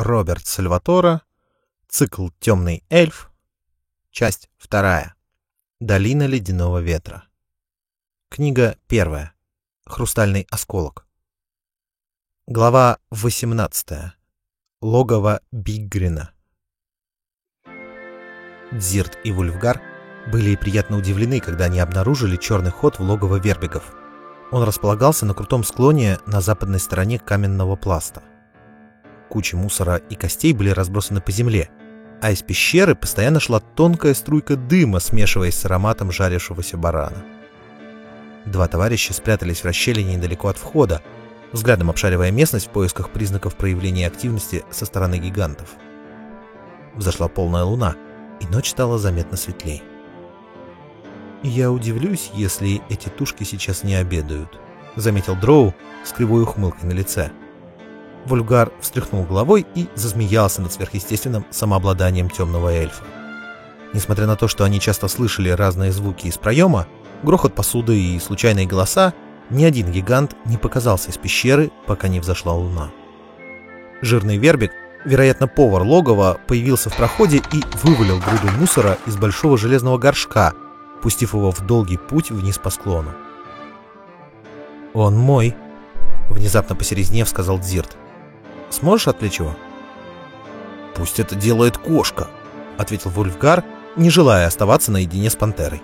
Роберт Сальватора, цикл «Темный эльф», часть вторая, «Долина ледяного ветра». Книга первая, «Хрустальный осколок». Глава 18. Логово Биггрина. Дзирт и Вульфгар были приятно удивлены, когда они обнаружили черный ход в логово вербигов. Он располагался на крутом склоне на западной стороне каменного пласта. Кучи мусора и костей были разбросаны по земле, а из пещеры постоянно шла тонкая струйка дыма, смешиваясь с ароматом жарившегося барана. Два товарища спрятались в расщелине недалеко от входа, взглядом обшаривая местность в поисках признаков проявления активности со стороны гигантов. Взошла полная луна, и ночь стала заметно светлей. «Я удивлюсь, если эти тушки сейчас не обедают», — заметил Дроу с кривой ухмылкой на лице. — Вульгар встряхнул головой и засмеялся над сверхъестественным самообладанием темного эльфа. Несмотря на то, что они часто слышали разные звуки из проема, грохот посуды и случайные голоса, ни один гигант не показался из пещеры, пока не взошла луна. Жирный вербик, вероятно повар логова, появился в проходе и вывалил груду мусора из большого железного горшка, пустив его в долгий путь вниз по склону. «Он мой», — внезапно посерезнев сказал Дзирт. Сможешь отвлечь его?» «Пусть это делает кошка», — ответил Вульфгар, не желая оставаться наедине с пантерой.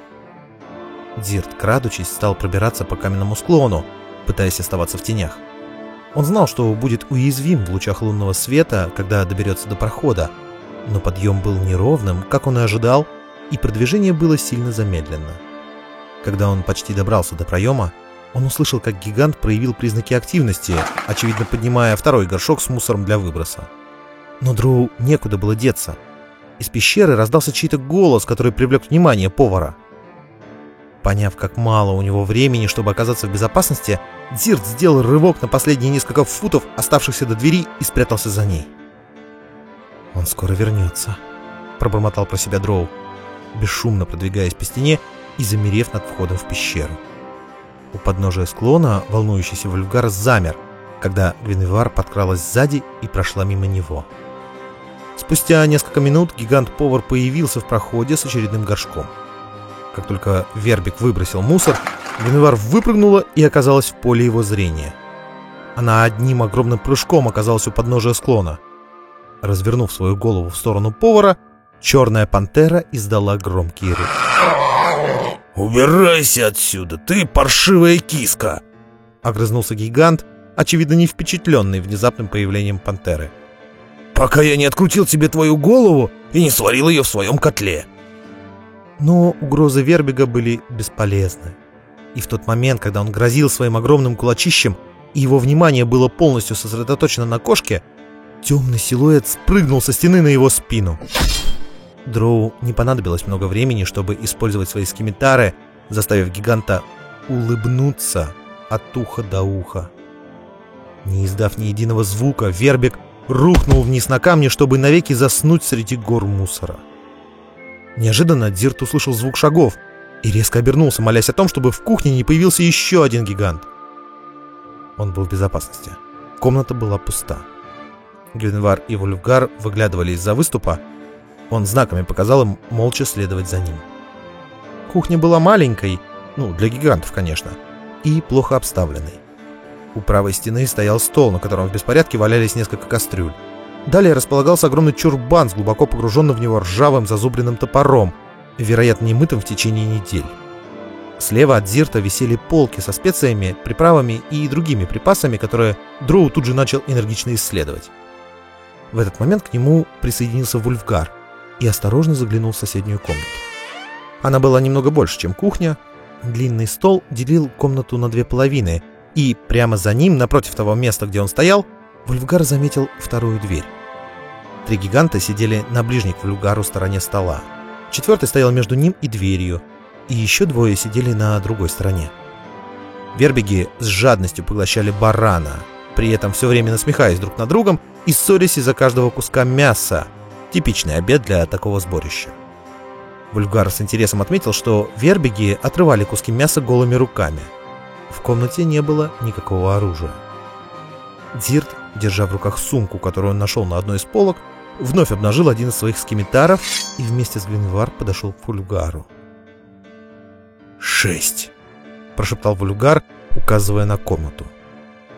Дирт, крадучись, стал пробираться по каменному склону, пытаясь оставаться в тенях. Он знал, что будет уязвим в лучах лунного света, когда доберется до прохода, но подъем был неровным, как он и ожидал, и продвижение было сильно замедленно. Когда он почти добрался до проема, он услышал, как гигант проявил признаки активности, очевидно поднимая второй горшок с мусором для выброса. Но Дру некуда было деться. Из пещеры раздался чей-то голос, который привлек внимание повара. Поняв, как мало у него времени, чтобы оказаться в безопасности, Дзирт сделал рывок на последние несколько футов, оставшихся до двери, и спрятался за ней. «Он скоро вернется», — пробормотал про себя Дроу, бесшумно продвигаясь по стене и замерев над входом в пещеру. У подножия склона волнующийся Вульфгар замер, когда Гвиневар подкралась сзади и прошла мимо него. Спустя несколько минут гигант-повар появился в проходе с очередным горшком. Как только Вербик выбросил мусор, Гвиневар выпрыгнула и оказалась в поле его зрения. Она одним огромным прыжком оказалась у подножия склона. Развернув свою голову в сторону повара, черная пантера издала громкий рык. «Убирайся отсюда, ты паршивая киска!» Огрызнулся гигант, очевидно не впечатленный внезапным появлением пантеры. «Пока я не открутил тебе твою голову и не сварил ее в своем котле!» Но угрозы Вербига были бесполезны. И в тот момент, когда он грозил своим огромным кулачищем, и его внимание было полностью сосредоточено на кошке, темный силуэт спрыгнул со стены на его спину. Дроу не понадобилось много времени, чтобы использовать свои скимитары, заставив гиганта улыбнуться от уха до уха. Не издав ни единого звука, Вербик рухнул вниз на камни, чтобы навеки заснуть среди гор мусора. Неожиданно Дзирт услышал звук шагов и резко обернулся, молясь о том, чтобы в кухне не появился еще один гигант. Он был в безопасности. Комната была пуста. Гвинвар и Вульфгар выглядывали из-за выступа, он знаками показал им молча следовать за ним. Кухня была маленькой, ну, для гигантов, конечно, и плохо обставленной. У правой стены стоял стол, на котором в беспорядке валялись несколько кастрюль. Далее располагался огромный чурбан с глубоко погруженным в него ржавым зазубренным топором, вероятно, не мытым в течение недель. Слева от Зирта висели полки со специями, приправами и другими припасами, которые Дроу тут же начал энергично исследовать. В этот момент к нему присоединился Вульфгар — и осторожно заглянул в соседнюю комнату. Она была немного больше, чем кухня. Длинный стол делил комнату на две половины, и прямо за ним, напротив того места, где он стоял, Вульфгар заметил вторую дверь. Три гиганта сидели на ближней к Вульфгару стороне стола. Четвертый стоял между ним и дверью, и еще двое сидели на другой стороне. Вербиги с жадностью поглощали барана, при этом все время насмехаясь друг над другом и ссорясь из-за каждого куска мяса, Типичный обед для такого сборища. Вульгар с интересом отметил, что вербиги отрывали куски мяса голыми руками. В комнате не было никакого оружия. Дирт держа в руках сумку, которую он нашел на одной из полок, вновь обнажил один из своих скимитаров и вместе с Гвинвар подошел к Вульгару. «Шесть!» — прошептал Вульгар, указывая на комнату.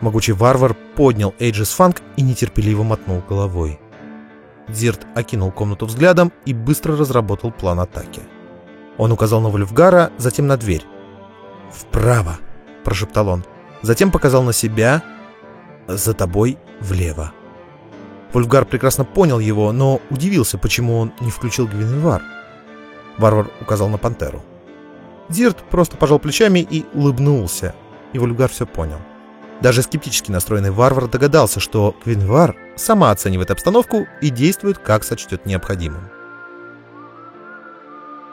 Могучий варвар поднял Эйджис Фанк и нетерпеливо мотнул головой. Дзирт окинул комнату взглядом и быстро разработал план атаки. Он указал на Вульфгара, затем на дверь. «Вправо!» — прошептал он. Затем показал на себя. «За тобой влево». Вульфгар прекрасно понял его, но удивился, почему он не включил Гвиневар. Варвар указал на пантеру. Дзирт просто пожал плечами и улыбнулся, и Вульфгар все понял. Даже скептически настроенный варвар догадался, что Квинвар сама оценивает обстановку и действует, как сочтет необходимым.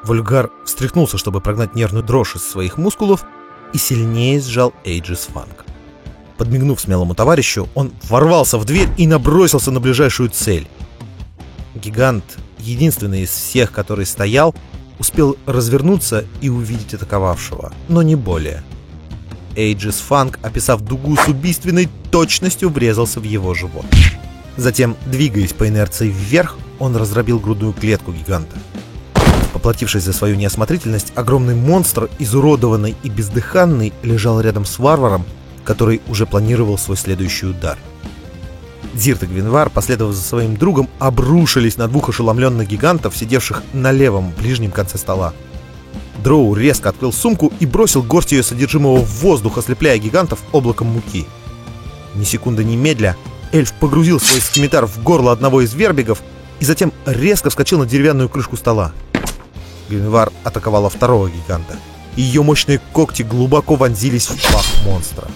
Вульгар встряхнулся, чтобы прогнать нервную дрожь из своих мускулов, и сильнее сжал Эйджис Фанк. Подмигнув смелому товарищу, он ворвался в дверь и набросился на ближайшую цель. Гигант, единственный из всех, который стоял, успел развернуться и увидеть атаковавшего, но не более – Эйджис Фанк, описав дугу с убийственной точностью, врезался в его живот. Затем, двигаясь по инерции вверх, он разробил грудную клетку гиганта. Поплатившись за свою неосмотрительность, огромный монстр, изуродованный и бездыханный, лежал рядом с варваром, который уже планировал свой следующий удар. Зирт и Гвинвар, последовав за своим другом, обрушились на двух ошеломленных гигантов, сидевших на левом ближнем конце стола. Дроу резко открыл сумку и бросил горсть ее содержимого в воздух, ослепляя гигантов облаком муки. Ни секунды ни медля, эльф погрузил свой скимитар в горло одного из вербигов и затем резко вскочил на деревянную крышку стола. Гвинвар атаковала второго гиганта. и Ее мощные когти глубоко вонзились в пах монстра.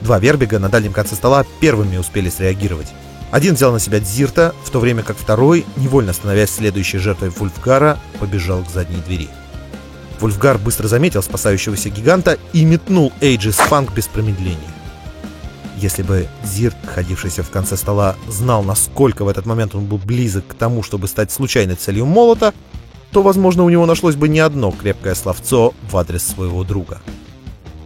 Два вербига на дальнем конце стола первыми успели среагировать. Один взял на себя Дзирта, в то время как второй, невольно становясь следующей жертвой Вульфгара, побежал к задней двери. Вульфгар быстро заметил спасающегося гиганта и метнул Эйджис Фанк без промедления. Если бы Зирт, находившийся в конце стола, знал, насколько в этот момент он был близок к тому, чтобы стать случайной целью молота, то, возможно, у него нашлось бы не одно крепкое словцо в адрес своего друга.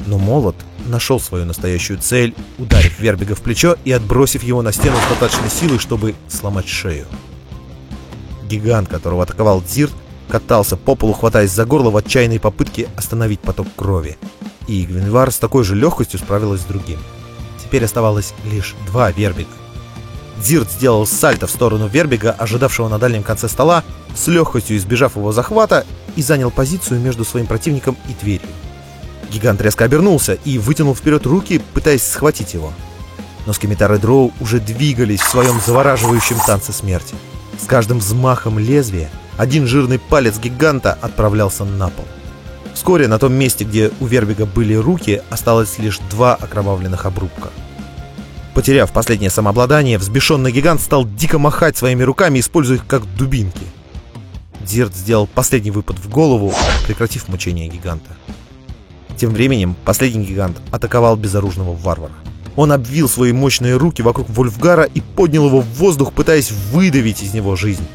Но молот нашел свою настоящую цель, ударив Вербига в плечо и отбросив его на стену с достаточной силой, чтобы сломать шею. Гигант, которого атаковал Дзирт, катался по полу, хватаясь за горло в отчаянной попытке остановить поток крови. И Гвинвар с такой же легкостью справилась с другим. Теперь оставалось лишь два вербига. Дзирт сделал сальто в сторону вербига, ожидавшего на дальнем конце стола, с легкостью избежав его захвата, и занял позицию между своим противником и дверью. Гигант резко обернулся и вытянул вперед руки, пытаясь схватить его. Но скеметары Дроу уже двигались в своем завораживающем танце смерти. С каждым взмахом лезвия один жирный палец гиганта отправлялся на пол. Вскоре на том месте, где у Вербига были руки, осталось лишь два окровавленных обрубка. Потеряв последнее самообладание, взбешенный гигант стал дико махать своими руками, используя их как дубинки. Дирт сделал последний выпад в голову, прекратив мучение гиганта. Тем временем последний гигант атаковал безоружного варвара. Он обвил свои мощные руки вокруг Вольфгара и поднял его в воздух, пытаясь выдавить из него жизнь.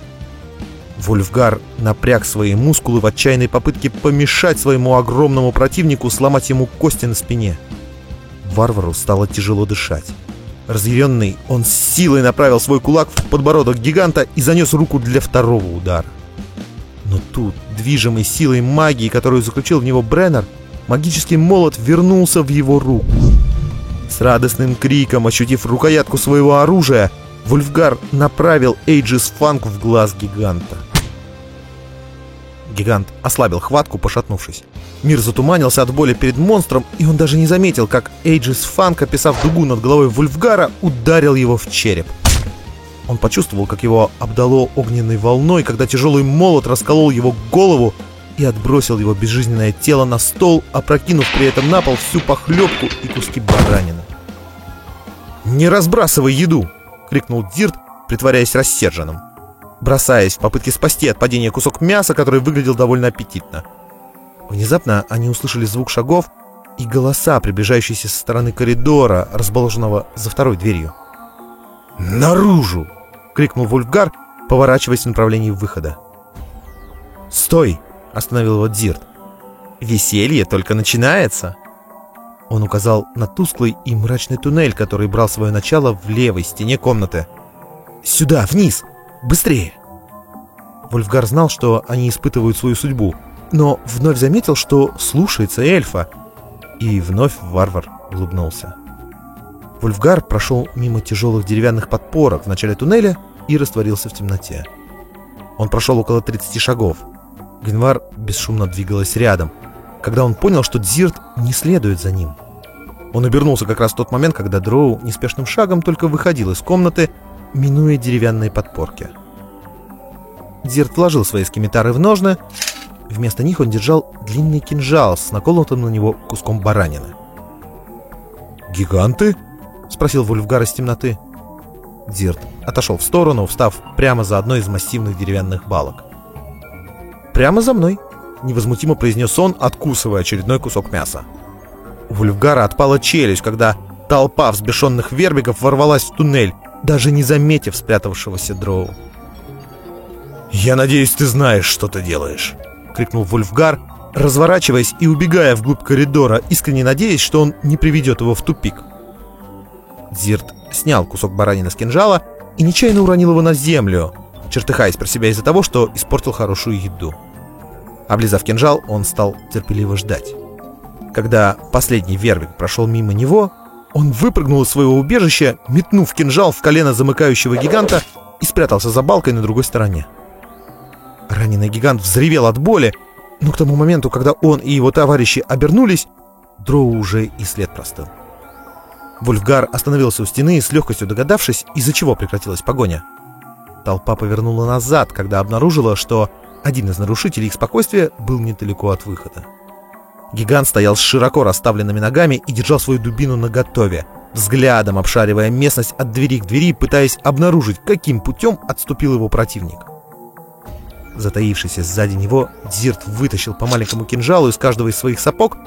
Вольфгар напряг свои мускулы в отчаянной попытке помешать своему огромному противнику сломать ему кости на спине. Варвару стало тяжело дышать. Разъяренный, он с силой направил свой кулак в подбородок гиганта и занес руку для второго удара. Но тут, движимый силой магии, которую заключил в него Бреннер, магический молот вернулся в его руку. С радостным криком, ощутив рукоятку своего оружия, Вульфгар направил Эйджис Фанк в глаз гиганта. Гигант ослабил хватку, пошатнувшись. Мир затуманился от боли перед монстром, и он даже не заметил, как Эйджис Фанк, описав дугу над головой Вульфгара, ударил его в череп. Он почувствовал, как его обдало огненной волной, когда тяжелый молот расколол его голову и отбросил его безжизненное тело на стол, опрокинув при этом на пол всю похлебку и куски баранины. «Не разбрасывай еду!» — крикнул Дирт, притворяясь рассерженным бросаясь в попытке спасти от падения кусок мяса, который выглядел довольно аппетитно. Внезапно они услышали звук шагов и голоса, приближающиеся со стороны коридора, расположенного за второй дверью. «Наружу!» — крикнул Вольфгар, поворачиваясь в направлении выхода. «Стой!» — остановил его Дзирт. «Веселье только начинается!» Он указал на тусклый и мрачный туннель, который брал свое начало в левой стене комнаты. «Сюда, вниз! Быстрее!» Вольфгар знал, что они испытывают свою судьбу, но вновь заметил, что слушается эльфа. И вновь варвар улыбнулся. Вольфгар прошел мимо тяжелых деревянных подпорок в начале туннеля и растворился в темноте. Он прошел около 30 шагов. Гвинвар бесшумно двигалась рядом, когда он понял, что Дзирт не следует за ним. Он обернулся как раз в тот момент, когда Дроу неспешным шагом только выходил из комнаты, минуя деревянные подпорки. Дзирт вложил свои скимитары в ножны. Вместо них он держал длинный кинжал с наколотым на него куском баранины. «Гиганты?» — спросил Вульфгар из темноты. Дзирт отошел в сторону, встав прямо за одной из массивных деревянных балок. «Прямо за мной», — невозмутимо произнес он, откусывая очередной кусок мяса. У Вульфгара отпала челюсть, когда толпа взбешенных вербиков ворвалась в туннель, даже не заметив спрятавшегося дроу. «Я надеюсь, ты знаешь, что ты делаешь!» — крикнул Вульфгар, разворачиваясь и убегая вглубь коридора, искренне надеясь, что он не приведет его в тупик. Зирт снял кусок баранины с кинжала и нечаянно уронил его на землю, чертыхаясь про себя из-за того, что испортил хорошую еду. Облизав кинжал, он стал терпеливо ждать. Когда последний вербик прошел мимо него, он выпрыгнул из своего убежища, метнув кинжал в колено замыкающего гиганта и спрятался за балкой на другой стороне. Раненый гигант взревел от боли, но к тому моменту, когда он и его товарищи обернулись, Дроу уже и след простыл. Вольфгар остановился у стены, с легкостью догадавшись, из-за чего прекратилась погоня. Толпа повернула назад, когда обнаружила, что один из нарушителей их спокойствия был недалеко от выхода. Гигант стоял с широко расставленными ногами и держал свою дубину наготове, взглядом обшаривая местность от двери к двери, пытаясь обнаружить, каким путем отступил его противник. Затаившийся сзади него, Дзирт вытащил по маленькому кинжалу из каждого из своих сапог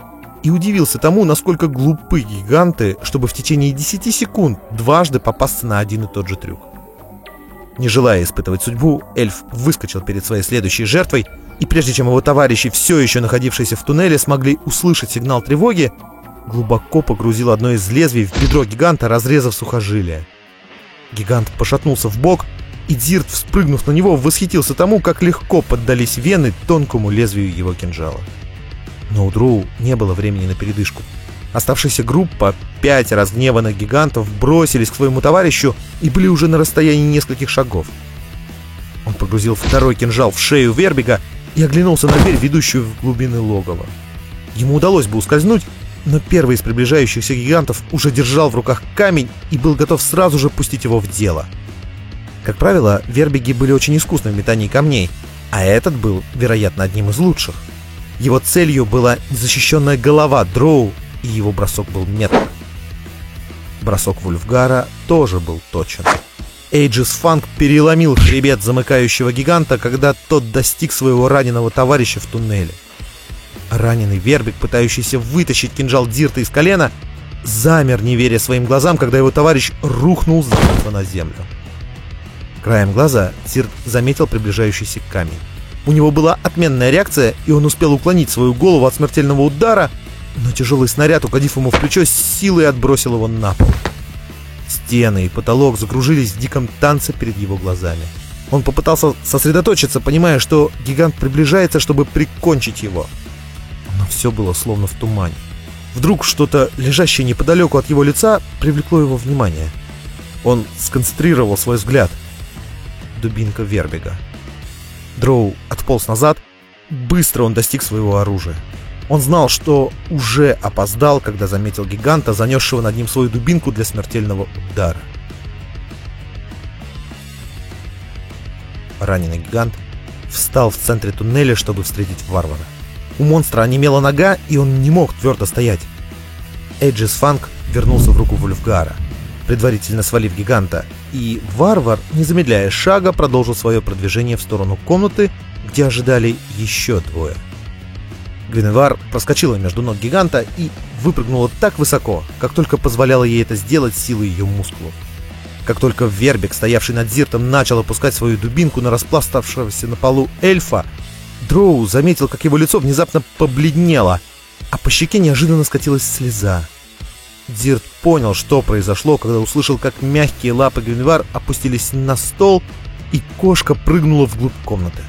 и удивился тому, насколько глупы гиганты, чтобы в течение 10 секунд дважды попасться на один и тот же трюк. Не желая испытывать судьбу, эльф выскочил перед своей следующей жертвой, и прежде чем его товарищи, все еще находившиеся в туннеле, смогли услышать сигнал тревоги, глубоко погрузил одно из лезвий в бедро гиганта, разрезав сухожилие. Гигант пошатнулся в бок, и Дзирт, вспрыгнув на него, восхитился тому, как легко поддались вены тонкому лезвию его кинжала. Но у Дроу не было времени на передышку. Оставшаяся группа, пять разгневанных гигантов, бросились к своему товарищу и были уже на расстоянии нескольких шагов. Он погрузил второй кинжал в шею Вербига и оглянулся на дверь, ведущую в глубины логова. Ему удалось бы ускользнуть, но первый из приближающихся гигантов уже держал в руках камень и был готов сразу же пустить его в дело. Как правило, вербиги были очень искусны в метании камней, а этот был, вероятно, одним из лучших. Его целью была незащищенная голова Дроу, и его бросок был метр. Бросок Вульфгара тоже был точен. Эйджис Фанк переломил хребет замыкающего гиганта, когда тот достиг своего раненого товарища в туннеле. Раненый Вербик, пытающийся вытащить кинжал Дирта из колена, замер, не веря своим глазам, когда его товарищ рухнул замертво на землю. Краем глаза Дирт заметил приближающийся камень. У него была отменная реакция, и он успел уклонить свою голову от смертельного удара, но тяжелый снаряд, угодив ему в плечо, силой отбросил его на пол. Стены и потолок закружились в диком танце перед его глазами. Он попытался сосредоточиться, понимая, что гигант приближается, чтобы прикончить его. Но все было словно в тумане. Вдруг что-то, лежащее неподалеку от его лица, привлекло его внимание. Он сконцентрировал свой взгляд. Дубинка Вербига. Дроу отполз назад. Быстро он достиг своего оружия. Он знал, что уже опоздал, когда заметил гиганта, занесшего над ним свою дубинку для смертельного удара. Раненый гигант встал в центре туннеля, чтобы встретить варвара. У монстра онемела нога, и он не мог твердо стоять. Эйджис Фанк вернулся в руку Вульфгара, предварительно свалив гиганта, и варвар, не замедляя шага, продолжил свое продвижение в сторону комнаты, где ожидали еще двое. Гвиневар проскочила между ног гиганта и выпрыгнула так высоко, как только позволяла ей это сделать силой ее мускулов. Как только Вербик, стоявший над Зиртом, начал опускать свою дубинку на распластавшегося на полу эльфа, Дроу заметил, как его лицо внезапно побледнело, а по щеке неожиданно скатилась слеза. Дирт понял, что произошло, когда услышал, как мягкие лапы Гвинвар опустились на стол, и кошка прыгнула вглубь комнаты.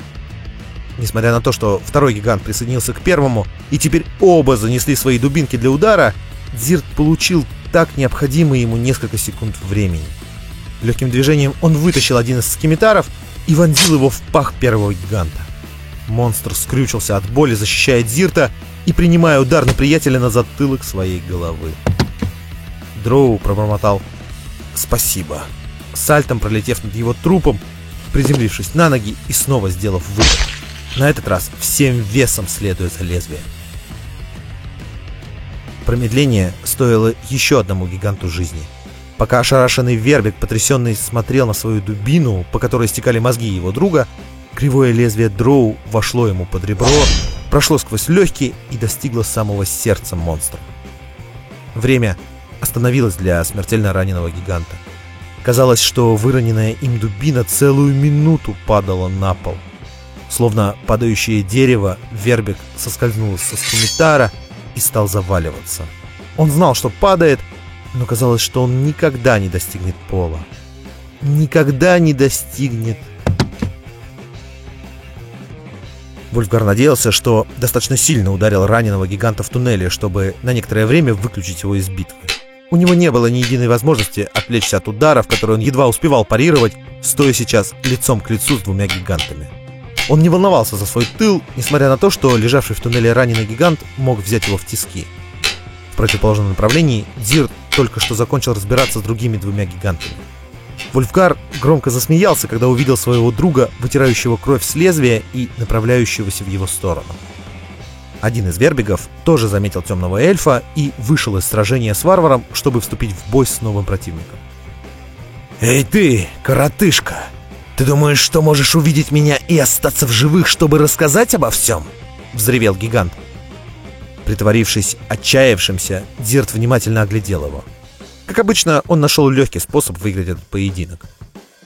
Несмотря на то, что второй гигант присоединился к первому, и теперь оба занесли свои дубинки для удара, Дирт получил так необходимые ему несколько секунд времени. Легким движением он вытащил один из скимитаров и вонзил его в пах первого гиганта. Монстр скрючился от боли, защищая Дзирта и принимая удар на на затылок своей головы. Дроу пробормотал «Спасибо», сальтом пролетев над его трупом, приземлившись на ноги и снова сделав выпад. На этот раз всем весом следуя за лезвие. Промедление стоило еще одному гиганту жизни. Пока ошарашенный Вербик, потрясенный, смотрел на свою дубину, по которой стекали мозги его друга, кривое лезвие дроу вошло ему под ребро, прошло сквозь легкие и достигло самого сердца монстра. Время остановилось для смертельно раненого гиганта. Казалось, что выроненная им дубина целую минуту падала на пол. Словно падающее дерево, Вербик соскользнул со скимитара и стал заваливаться. Он знал, что падает, но казалось, что он никогда не достигнет пола. Никогда не достигнет Вульфгар надеялся, что достаточно сильно ударил раненого гиганта в туннеле, чтобы на некоторое время выключить его из битвы. У него не было ни единой возможности отвлечься от ударов, которые он едва успевал парировать, стоя сейчас лицом к лицу с двумя гигантами. Он не волновался за свой тыл, несмотря на то, что лежавший в туннеле раненый гигант мог взять его в тиски. В противоположном направлении Дирт только что закончил разбираться с другими двумя гигантами. Вольфгар громко засмеялся, когда увидел своего друга, вытирающего кровь с лезвия и направляющегося в его сторону. Один из вербигов тоже заметил темного эльфа и вышел из сражения с варваром, чтобы вступить в бой с новым противником. «Эй ты, коротышка! Ты думаешь, что можешь увидеть меня и остаться в живых, чтобы рассказать обо всем?» — взревел гигант. Притворившись отчаявшимся, Дирт внимательно оглядел его — как обычно, он нашел легкий способ выиграть этот поединок.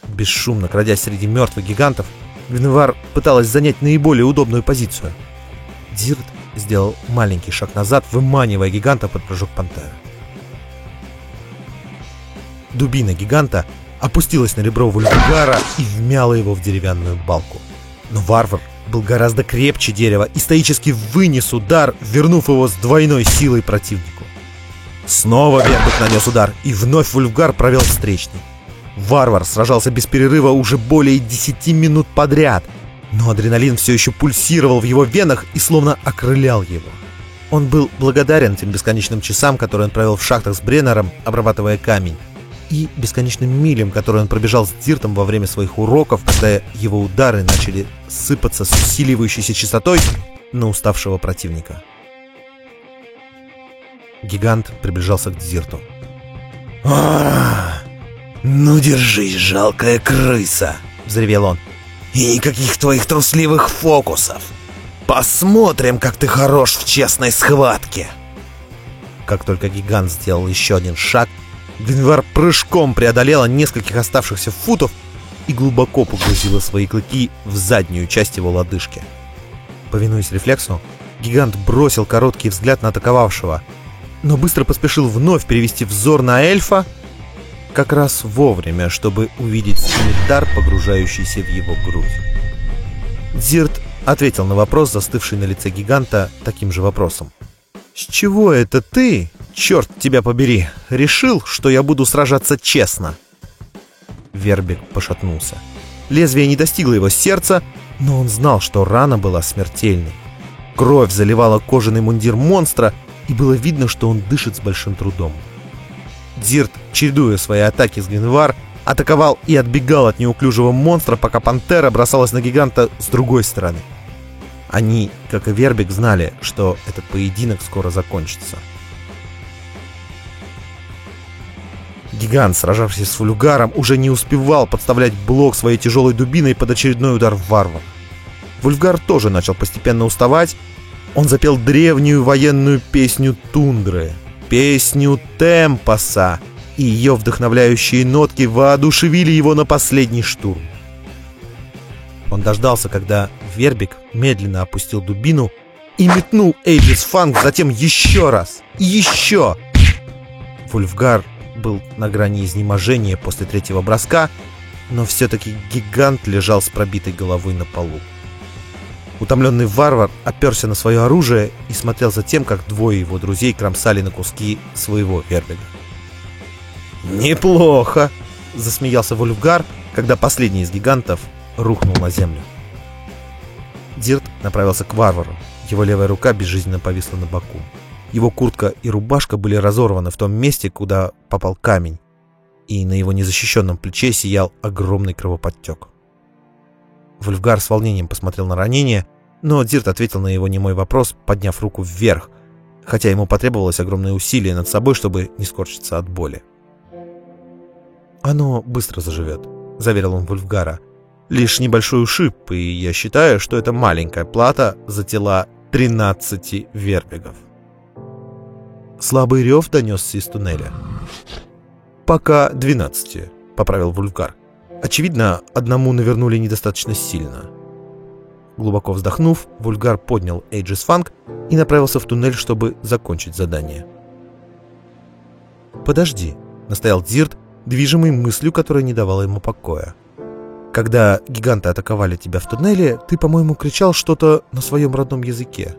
Бесшумно крадясь среди мертвых гигантов, Гвинвар пыталась занять наиболее удобную позицию. Дирт сделал маленький шаг назад, выманивая гиганта под прыжок пантеры. Дубина гиганта опустилась на ребро Вульгара и вмяла его в деревянную балку. Но варвар был гораздо крепче дерева и стоически вынес удар, вернув его с двойной силой противнику. Снова Вербик нанес удар, и вновь Вульфгар провел встречный. Варвар сражался без перерыва уже более 10 минут подряд, но адреналин все еще пульсировал в его венах и словно окрылял его. Он был благодарен тем бесконечным часам, которые он провел в шахтах с Бреннером, обрабатывая камень, и бесконечным милям, которые он пробежал с Диртом во время своих уроков, когда его удары начали сыпаться с усиливающейся частотой на уставшего противника. Гигант приближался к дезерту. «Ну держись, жалкая крыса!» — взревел он. «И никаких твоих трусливых фокусов! Посмотрим, как ты хорош в честной схватке!» Как только гигант сделал еще один шаг, Гвинвар прыжком преодолела нескольких оставшихся футов и глубоко погрузила свои клыки в заднюю часть его лодыжки. Повинуясь рефлексу, гигант бросил короткий взгляд на атаковавшего — но быстро поспешил вновь перевести взор на эльфа, как раз вовремя, чтобы увидеть скимитар, погружающийся в его грудь. Зирт ответил на вопрос, застывший на лице гиганта, таким же вопросом. «С чего это ты, черт тебя побери, решил, что я буду сражаться честно?» Вербик пошатнулся. Лезвие не достигло его сердца, но он знал, что рана была смертельной. Кровь заливала кожаный мундир монстра, и было видно, что он дышит с большим трудом. Дирт, чередуя свои атаки с Гвинвар, атаковал и отбегал от неуклюжего монстра, пока пантера бросалась на гиганта с другой стороны. Они, как и Вербик, знали, что этот поединок скоро закончится. Гигант, сражавшийся с Вульгаром, уже не успевал подставлять блок своей тяжелой дубиной под очередной удар варвар. Вульфгар тоже начал постепенно уставать, он запел древнюю военную песню тундры, песню темпоса, и ее вдохновляющие нотки воодушевили его на последний штурм. Он дождался, когда Вербик медленно опустил дубину и метнул Эйджис Фанг затем еще раз еще. Вульфгар был на грани изнеможения после третьего броска, но все-таки гигант лежал с пробитой головой на полу. Утомленный варвар оперся на свое оружие и смотрел за тем, как двое его друзей кромсали на куски своего вербега. «Неплохо!» — засмеялся Вольфгар, когда последний из гигантов рухнул на землю. Дирт направился к варвару. Его левая рука безжизненно повисла на боку. Его куртка и рубашка были разорваны в том месте, куда попал камень, и на его незащищенном плече сиял огромный кровоподтек. Вольфгар с волнением посмотрел на ранение, но Дирт ответил на его немой вопрос, подняв руку вверх, хотя ему потребовалось огромное усилие над собой, чтобы не скорчиться от боли. «Оно быстро заживет», — заверил он Вульфгара. «Лишь небольшой ушиб, и я считаю, что это маленькая плата за тела 13 вербегов». Слабый рев донесся из туннеля. «Пока 12», — поправил Вульфгар. Очевидно, одному навернули недостаточно сильно. Глубоко вздохнув, Вульгар поднял Эйджис Фанк и направился в туннель, чтобы закончить задание. «Подожди», — настоял Дзирт, движимый мыслью, которая не давала ему покоя. «Когда гиганты атаковали тебя в туннеле, ты, по-моему, кричал что-то на своем родном языке.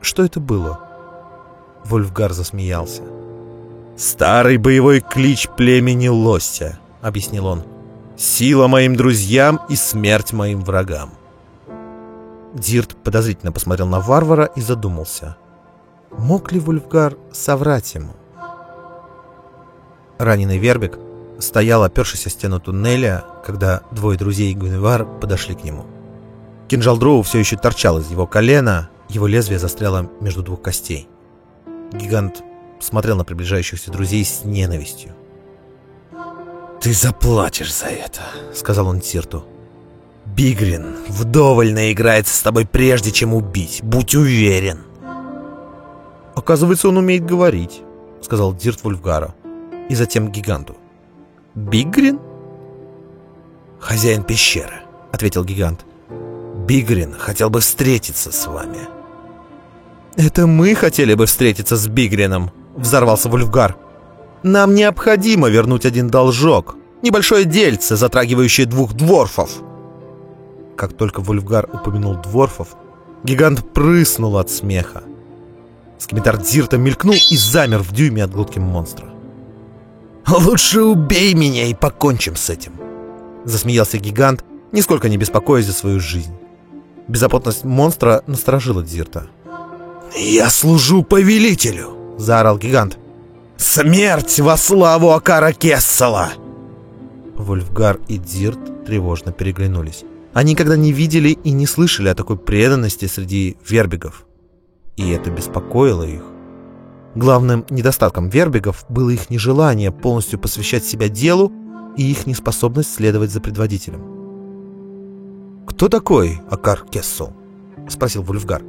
Что это было?» Вольфгар засмеялся. «Старый боевой клич племени Лося», — объяснил он. «Сила моим друзьям и смерть моим врагам». Дирт подозрительно посмотрел на варвара и задумался. Мог ли Вульфгар соврать ему? Раненый Вербик стоял, опершись о стену туннеля, когда двое друзей Гвиневар подошли к нему. Кинжал Дроу все еще торчал из его колена, его лезвие застряло между двух костей. Гигант смотрел на приближающихся друзей с ненавистью. «Ты заплатишь за это», — сказал он Тирту. «Бигрин вдоволь наиграется с тобой прежде, чем убить, будь уверен». «Оказывается, он умеет говорить», — сказал Дирт Вульфгару. И затем гиганту. «Бигрин?» «Хозяин пещеры», — ответил гигант. «Бигрин хотел бы встретиться с вами». «Это мы хотели бы встретиться с Бигрином», — взорвался Вульфгар. «Нам необходимо вернуть один должок, небольшое дельце, затрагивающее двух дворфов». Как только Вульфгар упомянул дворфов, гигант прыснул от смеха. Скимитар Дзирта мелькнул и замер в дюйме от глотки монстра. «Лучше убей меня и покончим с этим!» Засмеялся гигант, нисколько не беспокоясь за свою жизнь. Безопасность монстра насторожила Дзирта. «Я служу повелителю!» — заорал гигант. «Смерть во славу Акара Кессала!» Вольфгар и Дзирт тревожно переглянулись. Они никогда не видели и не слышали о такой преданности среди вербигов. И это беспокоило их. Главным недостатком вербигов было их нежелание полностью посвящать себя делу и их неспособность следовать за предводителем. «Кто такой Акар Кессел?» — спросил Вульфгар.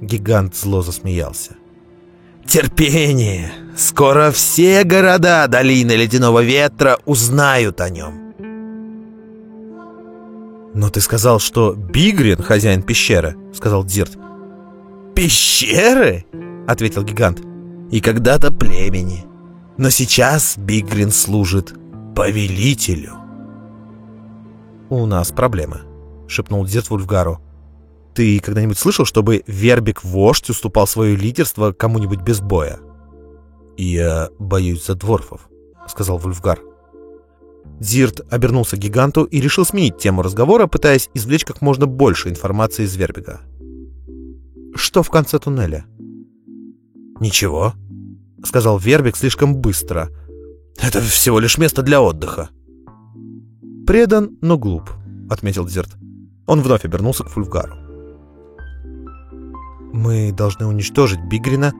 Гигант зло засмеялся. «Терпение! Скоро все города долины Ледяного Ветра узнают о нем!» «Но ты сказал, что Бигрин хозяин пещеры», — сказал Дзирт. «Пещеры?» — ответил гигант. «И когда-то племени. Но сейчас Бигрин служит повелителю». «У нас проблемы», — шепнул Дзирт Вульфгару. Ты когда-нибудь слышал, чтобы Вербик-вождь уступал свое лидерство кому-нибудь без боя? «Я боюсь за дворфов», — сказал Вульфгар. Зирт обернулся к гиганту и решил сменить тему разговора, пытаясь извлечь как можно больше информации из Вербига. «Что в конце туннеля?» «Ничего», — сказал Вербик слишком быстро. «Это всего лишь место для отдыха». «Предан, но глуп», — отметил Дзирт. Он вновь обернулся к Фульфгару. Мы должны уничтожить Бигрина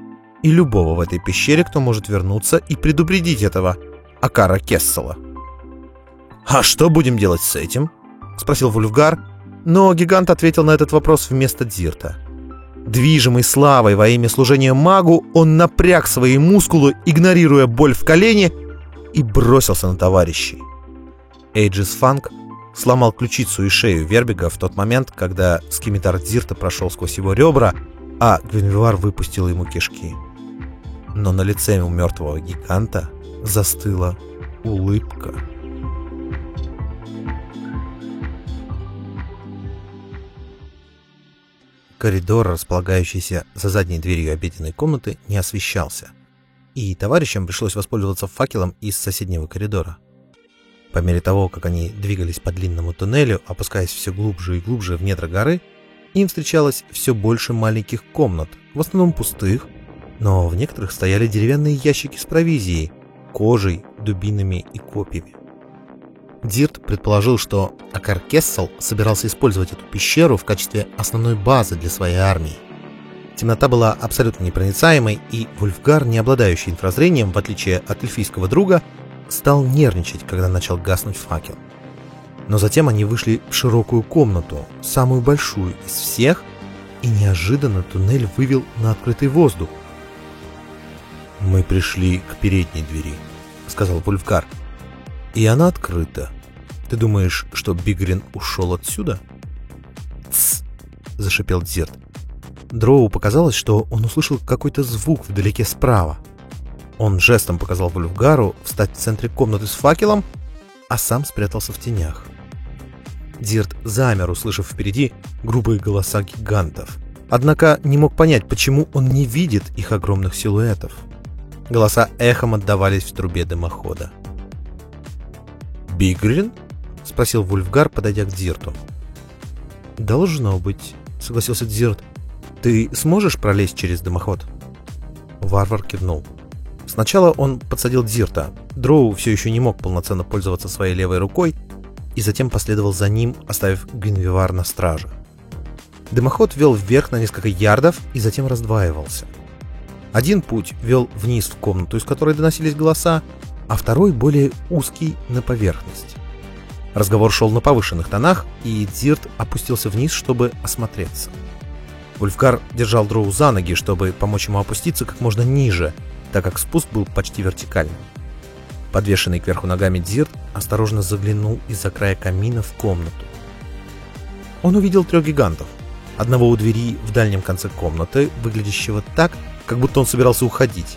и любого в этой пещере, кто может вернуться и предупредить этого Акара Кессела. «А что будем делать с этим?» — спросил Вульфгар, но гигант ответил на этот вопрос вместо Дзирта. Движимый славой во имя служения магу, он напряг свои мускулы, игнорируя боль в колене, и бросился на товарищей. Эйджис Фанк сломал ключицу и шею Вербига в тот момент, когда скимитар Дзирта прошел сквозь его ребра, а Гвинвивар выпустил ему кишки. но на лице у мертвого гиганта застыла улыбка. Коридор, располагающийся за задней дверью обеденной комнаты, не освещался, и товарищам пришлось воспользоваться факелом из соседнего коридора. По мере того, как они двигались по длинному туннелю, опускаясь все глубже и глубже в недра горы, им встречалось все больше маленьких комнат, в основном пустых, но в некоторых стояли деревянные ящики с провизией, кожей, дубинами и копьями. Дирт предположил, что Акар Кессел собирался использовать эту пещеру в качестве основной базы для своей армии. Темнота была абсолютно непроницаемой, и Вульфгар, не обладающий инфразрением, в отличие от эльфийского друга, стал нервничать, когда начал гаснуть факел. Но затем они вышли в широкую комнату, самую большую из всех, и неожиданно туннель вывел на открытый воздух. «Мы пришли к передней двери», — сказал Вульфгар. «И она открыта. Ты думаешь, что Бигрин ушел отсюда?» «Тсс!» — зашипел Дзерт. Дроу показалось, что он услышал какой-то звук вдалеке справа. Он жестом показал Вульфгару встать в центре комнаты с факелом, а сам спрятался в тенях. Дирт замер, услышав впереди грубые голоса гигантов. Однако не мог понять, почему он не видит их огромных силуэтов. Голоса эхом отдавались в трубе дымохода. «Бигрин?» — спросил Вульфгар, подойдя к Дирту. «Должно быть», — согласился Дирт. «Ты сможешь пролезть через дымоход?» Варвар кивнул. Сначала он подсадил Дирта. Дроу все еще не мог полноценно пользоваться своей левой рукой, и затем последовал за ним, оставив Гвинвивар на страже. Дымоход вел вверх на несколько ярдов и затем раздваивался. Один путь вел вниз в комнату, из которой доносились голоса, а второй более узкий на поверхность. Разговор шел на повышенных тонах, и Дзирт опустился вниз, чтобы осмотреться. Вульфгар держал Дроу за ноги, чтобы помочь ему опуститься как можно ниже, так как спуск был почти вертикальным. Подвешенный кверху ногами Дзирт осторожно заглянул из-за края камина в комнату. Он увидел трех гигантов. Одного у двери в дальнем конце комнаты, выглядящего так, как будто он собирался уходить,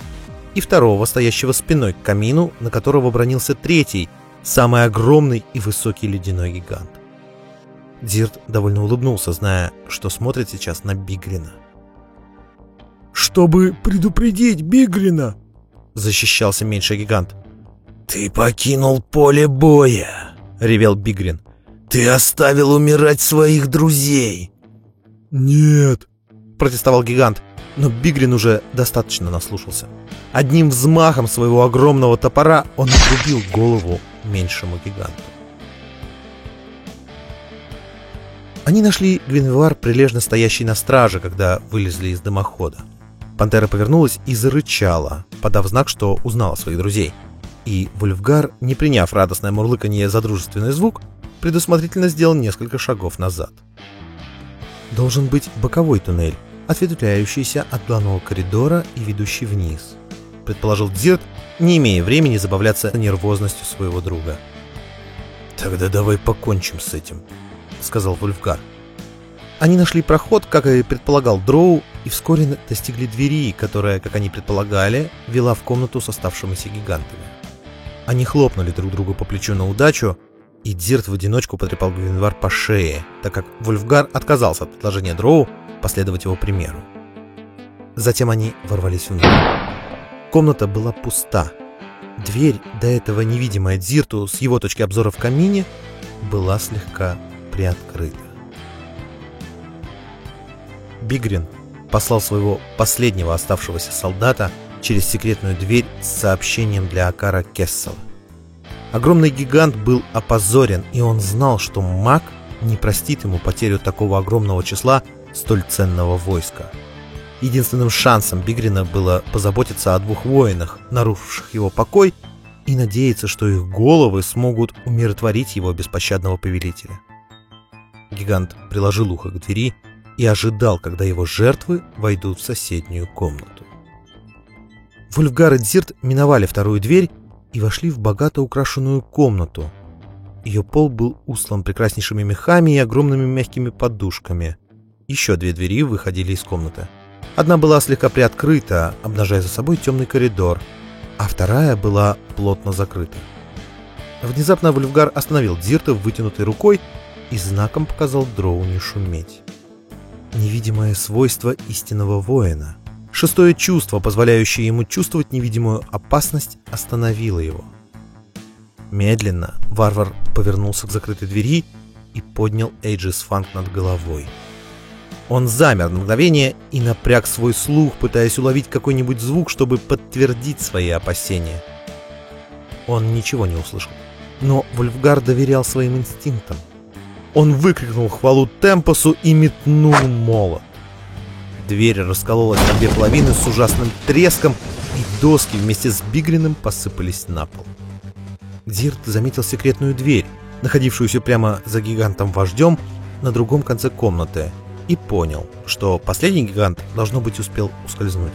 и второго, стоящего спиной к камину, на которого бронился третий, самый огромный и высокий ледяной гигант. Дирт довольно улыбнулся, зная, что смотрит сейчас на Бигрина. «Чтобы предупредить Бигрина!» — защищался меньший гигант. «Ты покинул поле боя!» — ревел Бигрин. «Ты оставил умирать своих друзей!» «Нет!» — протестовал гигант, но Бигрин уже достаточно наслушался. Одним взмахом своего огромного топора он отрубил голову меньшему гиганту. Они нашли Гвинвар, прилежно стоящий на страже, когда вылезли из дымохода. Пантера повернулась и зарычала, подав знак, что узнала своих друзей — и Вульфгар, не приняв радостное мурлыканье за дружественный звук, предусмотрительно сделал несколько шагов назад. Должен быть боковой туннель, ответвляющийся от главного коридора и ведущий вниз, предположил Дзирт, не имея времени забавляться нервозностью своего друга. «Тогда давай покончим с этим», — сказал Вульфгар. Они нашли проход, как и предполагал Дроу, и вскоре достигли двери, которая, как они предполагали, вела в комнату с оставшимися гигантами. Они хлопнули друг другу по плечу на удачу, и Дзирт в одиночку потрепал Гвинвар по шее, так как Вульфгар отказался от предложения Дроу последовать его примеру. Затем они ворвались внутрь. Комната была пуста. Дверь, до этого невидимая Дзирту с его точки обзора в камине, была слегка приоткрыта. Бигрин послал своего последнего оставшегося солдата через секретную дверь с сообщением для Акара Кессела. Огромный гигант был опозорен, и он знал, что маг не простит ему потерю такого огромного числа столь ценного войска. Единственным шансом Бигрина было позаботиться о двух воинах, нарушивших его покой, и надеяться, что их головы смогут умиротворить его беспощадного повелителя. Гигант приложил ухо к двери и ожидал, когда его жертвы войдут в соседнюю комнату. Вульфгар и Дзирт миновали вторую дверь и вошли в богато украшенную комнату. Ее пол был услан прекраснейшими мехами и огромными мягкими подушками. Еще две двери выходили из комнаты. Одна была слегка приоткрыта, обнажая за собой темный коридор, а вторая была плотно закрыта. Внезапно Вульфгар остановил Дзирта вытянутой рукой и знаком показал Дроу не шуметь. Невидимое свойство истинного воина. Шестое чувство, позволяющее ему чувствовать невидимую опасность, остановило его. Медленно варвар повернулся к закрытой двери и поднял Эйджис Фанк над головой. Он замер на мгновение и напряг свой слух, пытаясь уловить какой-нибудь звук, чтобы подтвердить свои опасения. Он ничего не услышал. Но Вольфгар доверял своим инстинктам. Он выкрикнул хвалу Темпосу и метнул молот. Дверь раскололась на две половины с ужасным треском, и доски вместе с Бигриным посыпались на пол. Дирт заметил секретную дверь, находившуюся прямо за гигантом-вождем на другом конце комнаты, и понял, что последний гигант, должно быть, успел ускользнуть.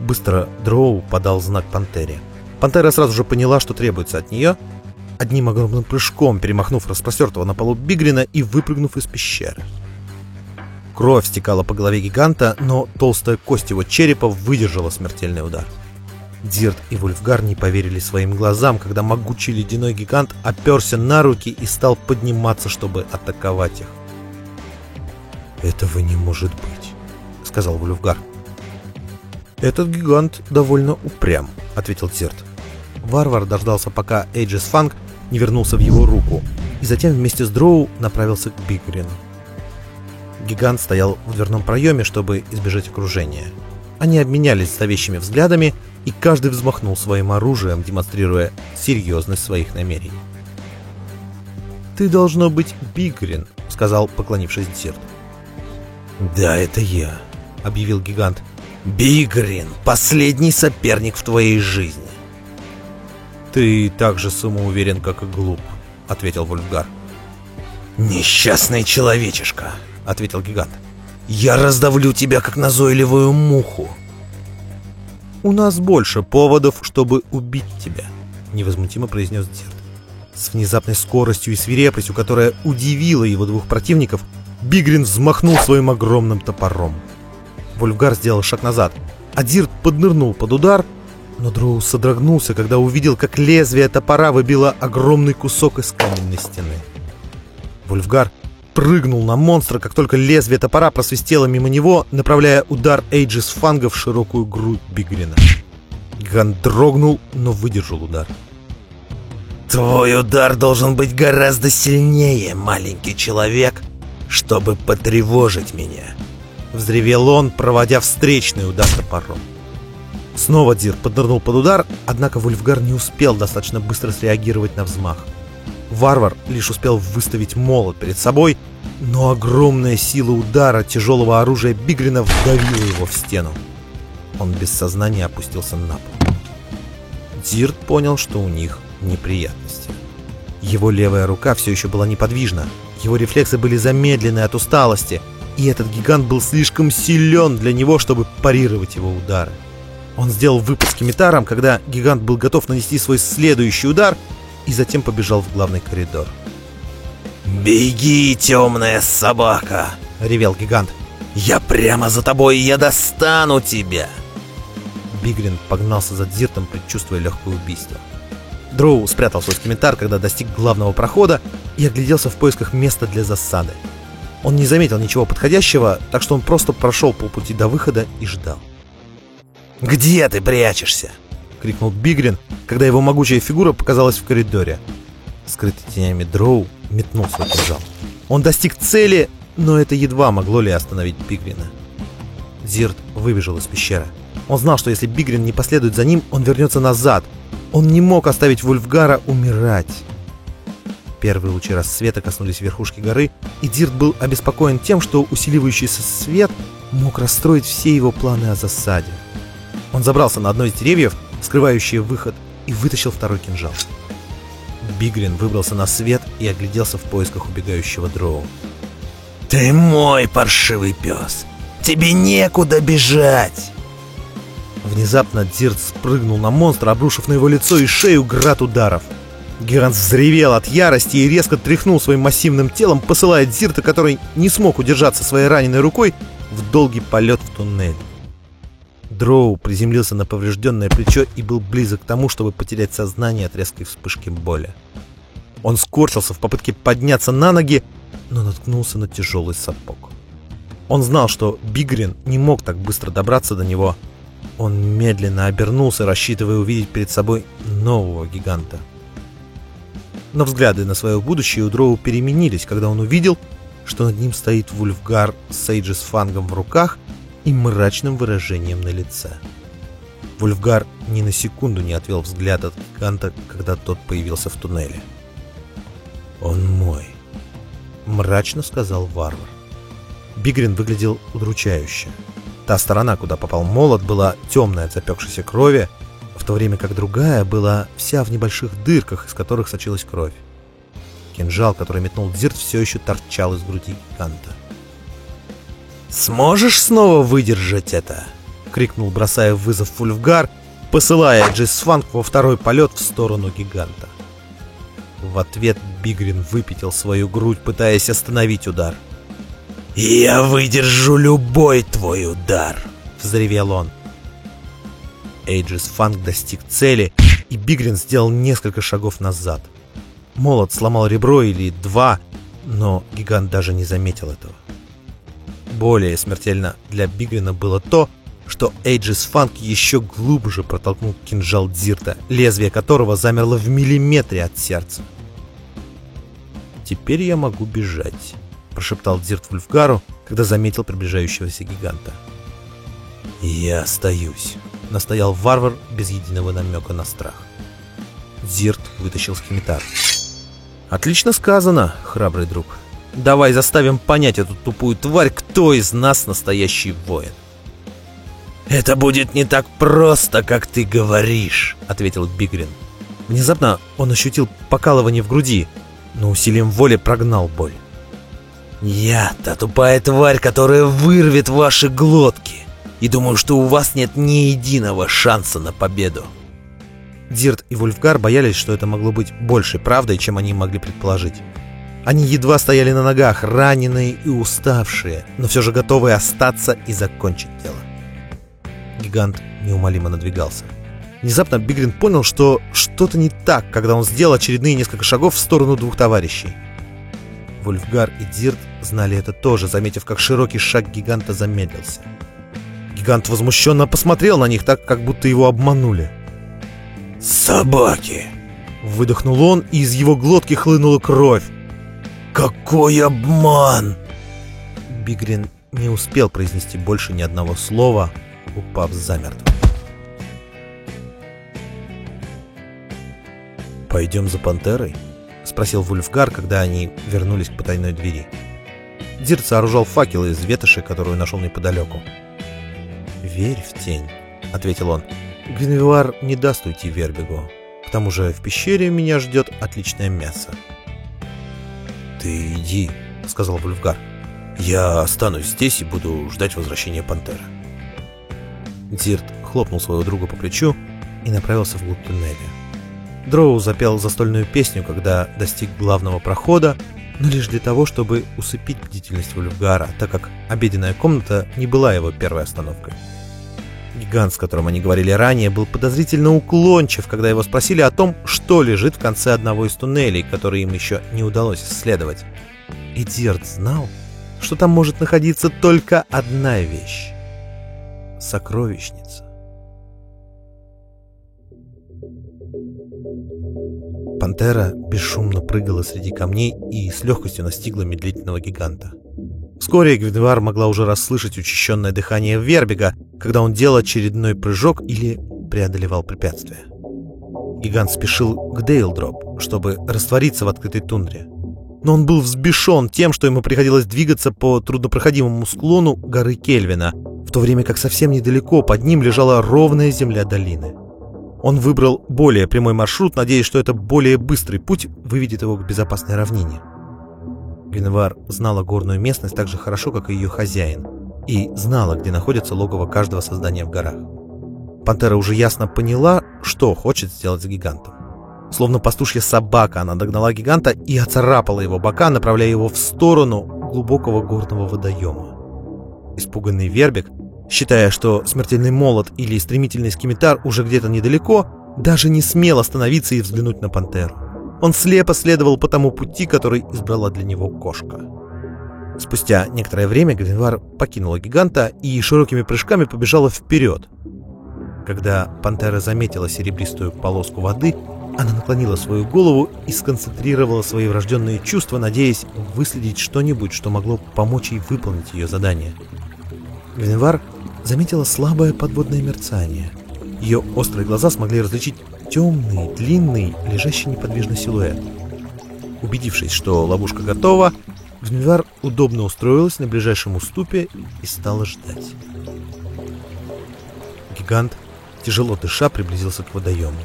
Быстро Дроу подал знак Пантере. Пантера сразу же поняла, что требуется от нее, одним огромным прыжком перемахнув распростертого на полу Бигрина и выпрыгнув из пещеры. Кровь стекала по голове гиганта, но толстая кость его черепа выдержала смертельный удар. Дирт и Вульфгар не поверили своим глазам, когда могучий ледяной гигант оперся на руки и стал подниматься, чтобы атаковать их. «Этого не может быть», — сказал Вульфгар. «Этот гигант довольно упрям», — ответил Тирт. Варвар дождался, пока Эйджис Фанг не вернулся в его руку, и затем вместе с Дроу направился к Бигрину. Гигант стоял в дверном проеме, чтобы избежать окружения. Они обменялись зловещими взглядами, и каждый взмахнул своим оружием, демонстрируя серьезность своих намерений. «Ты должно быть Бигрин», — сказал, поклонившись Дзирт. «Да, это я», — объявил гигант. «Бигрин, последний соперник в твоей жизни». «Ты так же самоуверен, как и глуп», — ответил Вульфгар. «Несчастный человечишка», — ответил гигант. «Я раздавлю тебя, как назойливую муху». «У нас больше поводов, чтобы убить тебя», — невозмутимо произнес Дирт. С внезапной скоростью и свирепостью, которая удивила его двух противников, Бигрин взмахнул своим огромным топором. Вольфгар сделал шаг назад, а Дирт поднырнул под удар, но Дроу содрогнулся, когда увидел, как лезвие топора выбило огромный кусок из каменной стены. Вольфгар прыгнул на монстра, как только лезвие топора просвистело мимо него, направляя удар Эйджис Фанга в широкую грудь Бигрина. Гигант дрогнул, но выдержал удар. «Твой удар должен быть гораздо сильнее, маленький человек», чтобы потревожить меня!» Взревел он, проводя встречный удар топором. Снова Дир поднырнул под удар, однако Вульфгар не успел достаточно быстро среагировать на взмах. Варвар лишь успел выставить молот перед собой, но огромная сила удара тяжелого оружия Бигрина вдавила его в стену. Он без сознания опустился на пол. Дирт понял, что у них неприятности. Его левая рука все еще была неподвижна, его рефлексы были замедлены от усталости, и этот гигант был слишком силен для него, чтобы парировать его удары. Он сделал выпуск кимитаром, когда гигант был готов нанести свой следующий удар, и затем побежал в главный коридор. «Беги, темная собака!» — ревел гигант. «Я прямо за тобой, я достану тебя!» Бигрин погнался за Дзиртом, предчувствуя легкое убийство. Дроу спрятал свой комментар, когда достиг главного прохода и огляделся в поисках места для засады. Он не заметил ничего подходящего, так что он просто прошел по пути до выхода и ждал. «Где ты прячешься?» — крикнул Бигрин, когда его могучая фигура показалась в коридоре. Скрытый тенями Дроу метнул свой кинжал. Он достиг цели, но это едва могло ли остановить Бигрина. Зирт выбежал из пещеры. Он знал, что если Бигрин не последует за ним, он вернется назад — он не мог оставить Вульфгара умирать. Первые лучи рассвета коснулись верхушки горы, и Дирт был обеспокоен тем, что усиливающийся свет мог расстроить все его планы о засаде. Он забрался на одно из деревьев, скрывающее выход, и вытащил второй кинжал. Бигрин выбрался на свет и огляделся в поисках убегающего дроу. «Ты мой паршивый пес! Тебе некуда бежать!» Внезапно Дзирт спрыгнул на монстра, обрушив на его лицо и шею град ударов. Гигант взревел от ярости и резко тряхнул своим массивным телом, посылая Дзирта, который не смог удержаться своей раненой рукой, в долгий полет в туннель. Дроу приземлился на поврежденное плечо и был близок к тому, чтобы потерять сознание от резкой вспышки боли. Он скорчился в попытке подняться на ноги, но наткнулся на тяжелый сапог. Он знал, что Бигрин не мог так быстро добраться до него. Он медленно обернулся, рассчитывая увидеть перед собой нового гиганта. Но взгляды на свое будущее у Дроу переменились, когда он увидел, что над ним стоит Вульфгар Сейджи с фангом в руках и мрачным выражением на лице. Вульфгар ни на секунду не отвел взгляд от гиганта, когда тот появился в туннеле. «Он мой», — мрачно сказал варвар. Бигрин выглядел удручающе. Та сторона, куда попал молот, была темная от запекшейся крови, в то время как другая была вся в небольших дырках, из которых сочилась кровь. Кинжал, который метнул Дзирт, все еще торчал из груди гиганта. «Сможешь снова выдержать это?» — крикнул, бросая вызов Вульфгар, посылая Джисфанк во второй полет в сторону гиганта. В ответ Бигрин выпятил свою грудь, пытаясь остановить удар. «Я выдержу любой твой удар!» — взревел он. Эйджис Фанк достиг цели, и Бигрин сделал несколько шагов назад. Молот сломал ребро или два, но гигант даже не заметил этого. Более смертельно для Бигрина было то, что Эйджис Фанк еще глубже протолкнул кинжал Дзирта, лезвие которого замерло в миллиметре от сердца. «Теперь я могу бежать», — прошептал Дзирт Вульфгару, когда заметил приближающегося гиганта. «Я остаюсь», — настоял варвар без единого намека на страх. Дзирт вытащил скимитар. «Отлично сказано, храбрый друг. Давай заставим понять эту тупую тварь, кто из нас настоящий воин». «Это будет не так просто, как ты говоришь», — ответил Бигрин. Внезапно он ощутил покалывание в груди, но усилием воли прогнал боль. «Я та тупая тварь, которая вырвет ваши глотки, и думаю, что у вас нет ни единого шанса на победу». Дирт и Вульфгар боялись, что это могло быть большей правдой, чем они могли предположить. Они едва стояли на ногах, раненые и уставшие, но все же готовые остаться и закончить дело. Гигант неумолимо надвигался. Внезапно Бигрин понял, что что-то не так, когда он сделал очередные несколько шагов в сторону двух товарищей. Вульфгар и Дирт знали это тоже, заметив, как широкий шаг гиганта замедлился. Гигант возмущенно посмотрел на них так, как будто его обманули. «Собаки!» Выдохнул он, и из его глотки хлынула кровь. «Какой обман!» Бигрин не успел произнести больше ни одного слова, упав замертво. «Пойдем за пантерой?» — спросил Вульфгар, когда они вернулись к потайной двери. Дирт сооружал факел из ветоши, которую нашел неподалеку. «Верь в тень», — ответил он. «Гвиневар не даст уйти Вербегу. К тому же в пещере меня ждет отличное мясо». «Ты иди», — сказал Вульфгар. «Я останусь здесь и буду ждать возвращения пантеры». Дирт хлопнул своего друга по плечу и направился вглубь туннеля. Дроу запел застольную песню, когда достиг главного прохода, но лишь для того, чтобы усыпить бдительность Вульфгара, так как обеденная комната не была его первой остановкой. Гигант, с которым они говорили ранее, был подозрительно уклончив, когда его спросили о том, что лежит в конце одного из туннелей, который им еще не удалось исследовать. И Дирт знал, что там может находиться только одна вещь — сокровищница. Пантера бесшумно прыгала среди камней и с легкостью настигла медлительного гиганта. Вскоре Гвиневар могла уже расслышать учащенное дыхание Вербига, когда он делал очередной прыжок или преодолевал препятствие. Гигант спешил к Дейлдроп, чтобы раствориться в открытой тундре. Но он был взбешен тем, что ему приходилось двигаться по труднопроходимому склону горы Кельвина, в то время как совсем недалеко под ним лежала ровная земля долины. Он выбрал более прямой маршрут, надеясь, что это более быстрый путь выведет его к безопасной равнине. Гвиневар знала горную местность так же хорошо, как и ее хозяин, и знала, где находится логово каждого создания в горах. Пантера уже ясно поняла, что хочет сделать с гигантом. Словно пастушья собака, она догнала гиганта и оцарапала его бока, направляя его в сторону глубокого горного водоема. Испуганный Вербик Считая, что смертельный молот или стремительный скимитар уже где-то недалеко, даже не смел остановиться и взглянуть на пантеру. Он слепо следовал по тому пути, который избрала для него кошка. Спустя некоторое время Гринвар покинула гиганта и широкими прыжками побежала вперед. Когда пантера заметила серебристую полоску воды, она наклонила свою голову и сконцентрировала свои врожденные чувства, надеясь выследить что-нибудь, что могло помочь ей выполнить ее задание. Гринвар заметила слабое подводное мерцание. Ее острые глаза смогли различить темный, длинный, лежащий неподвижно силуэт. Убедившись, что ловушка готова, Гневар удобно устроилась на ближайшем уступе и стала ждать. Гигант, тяжело дыша, приблизился к водоему.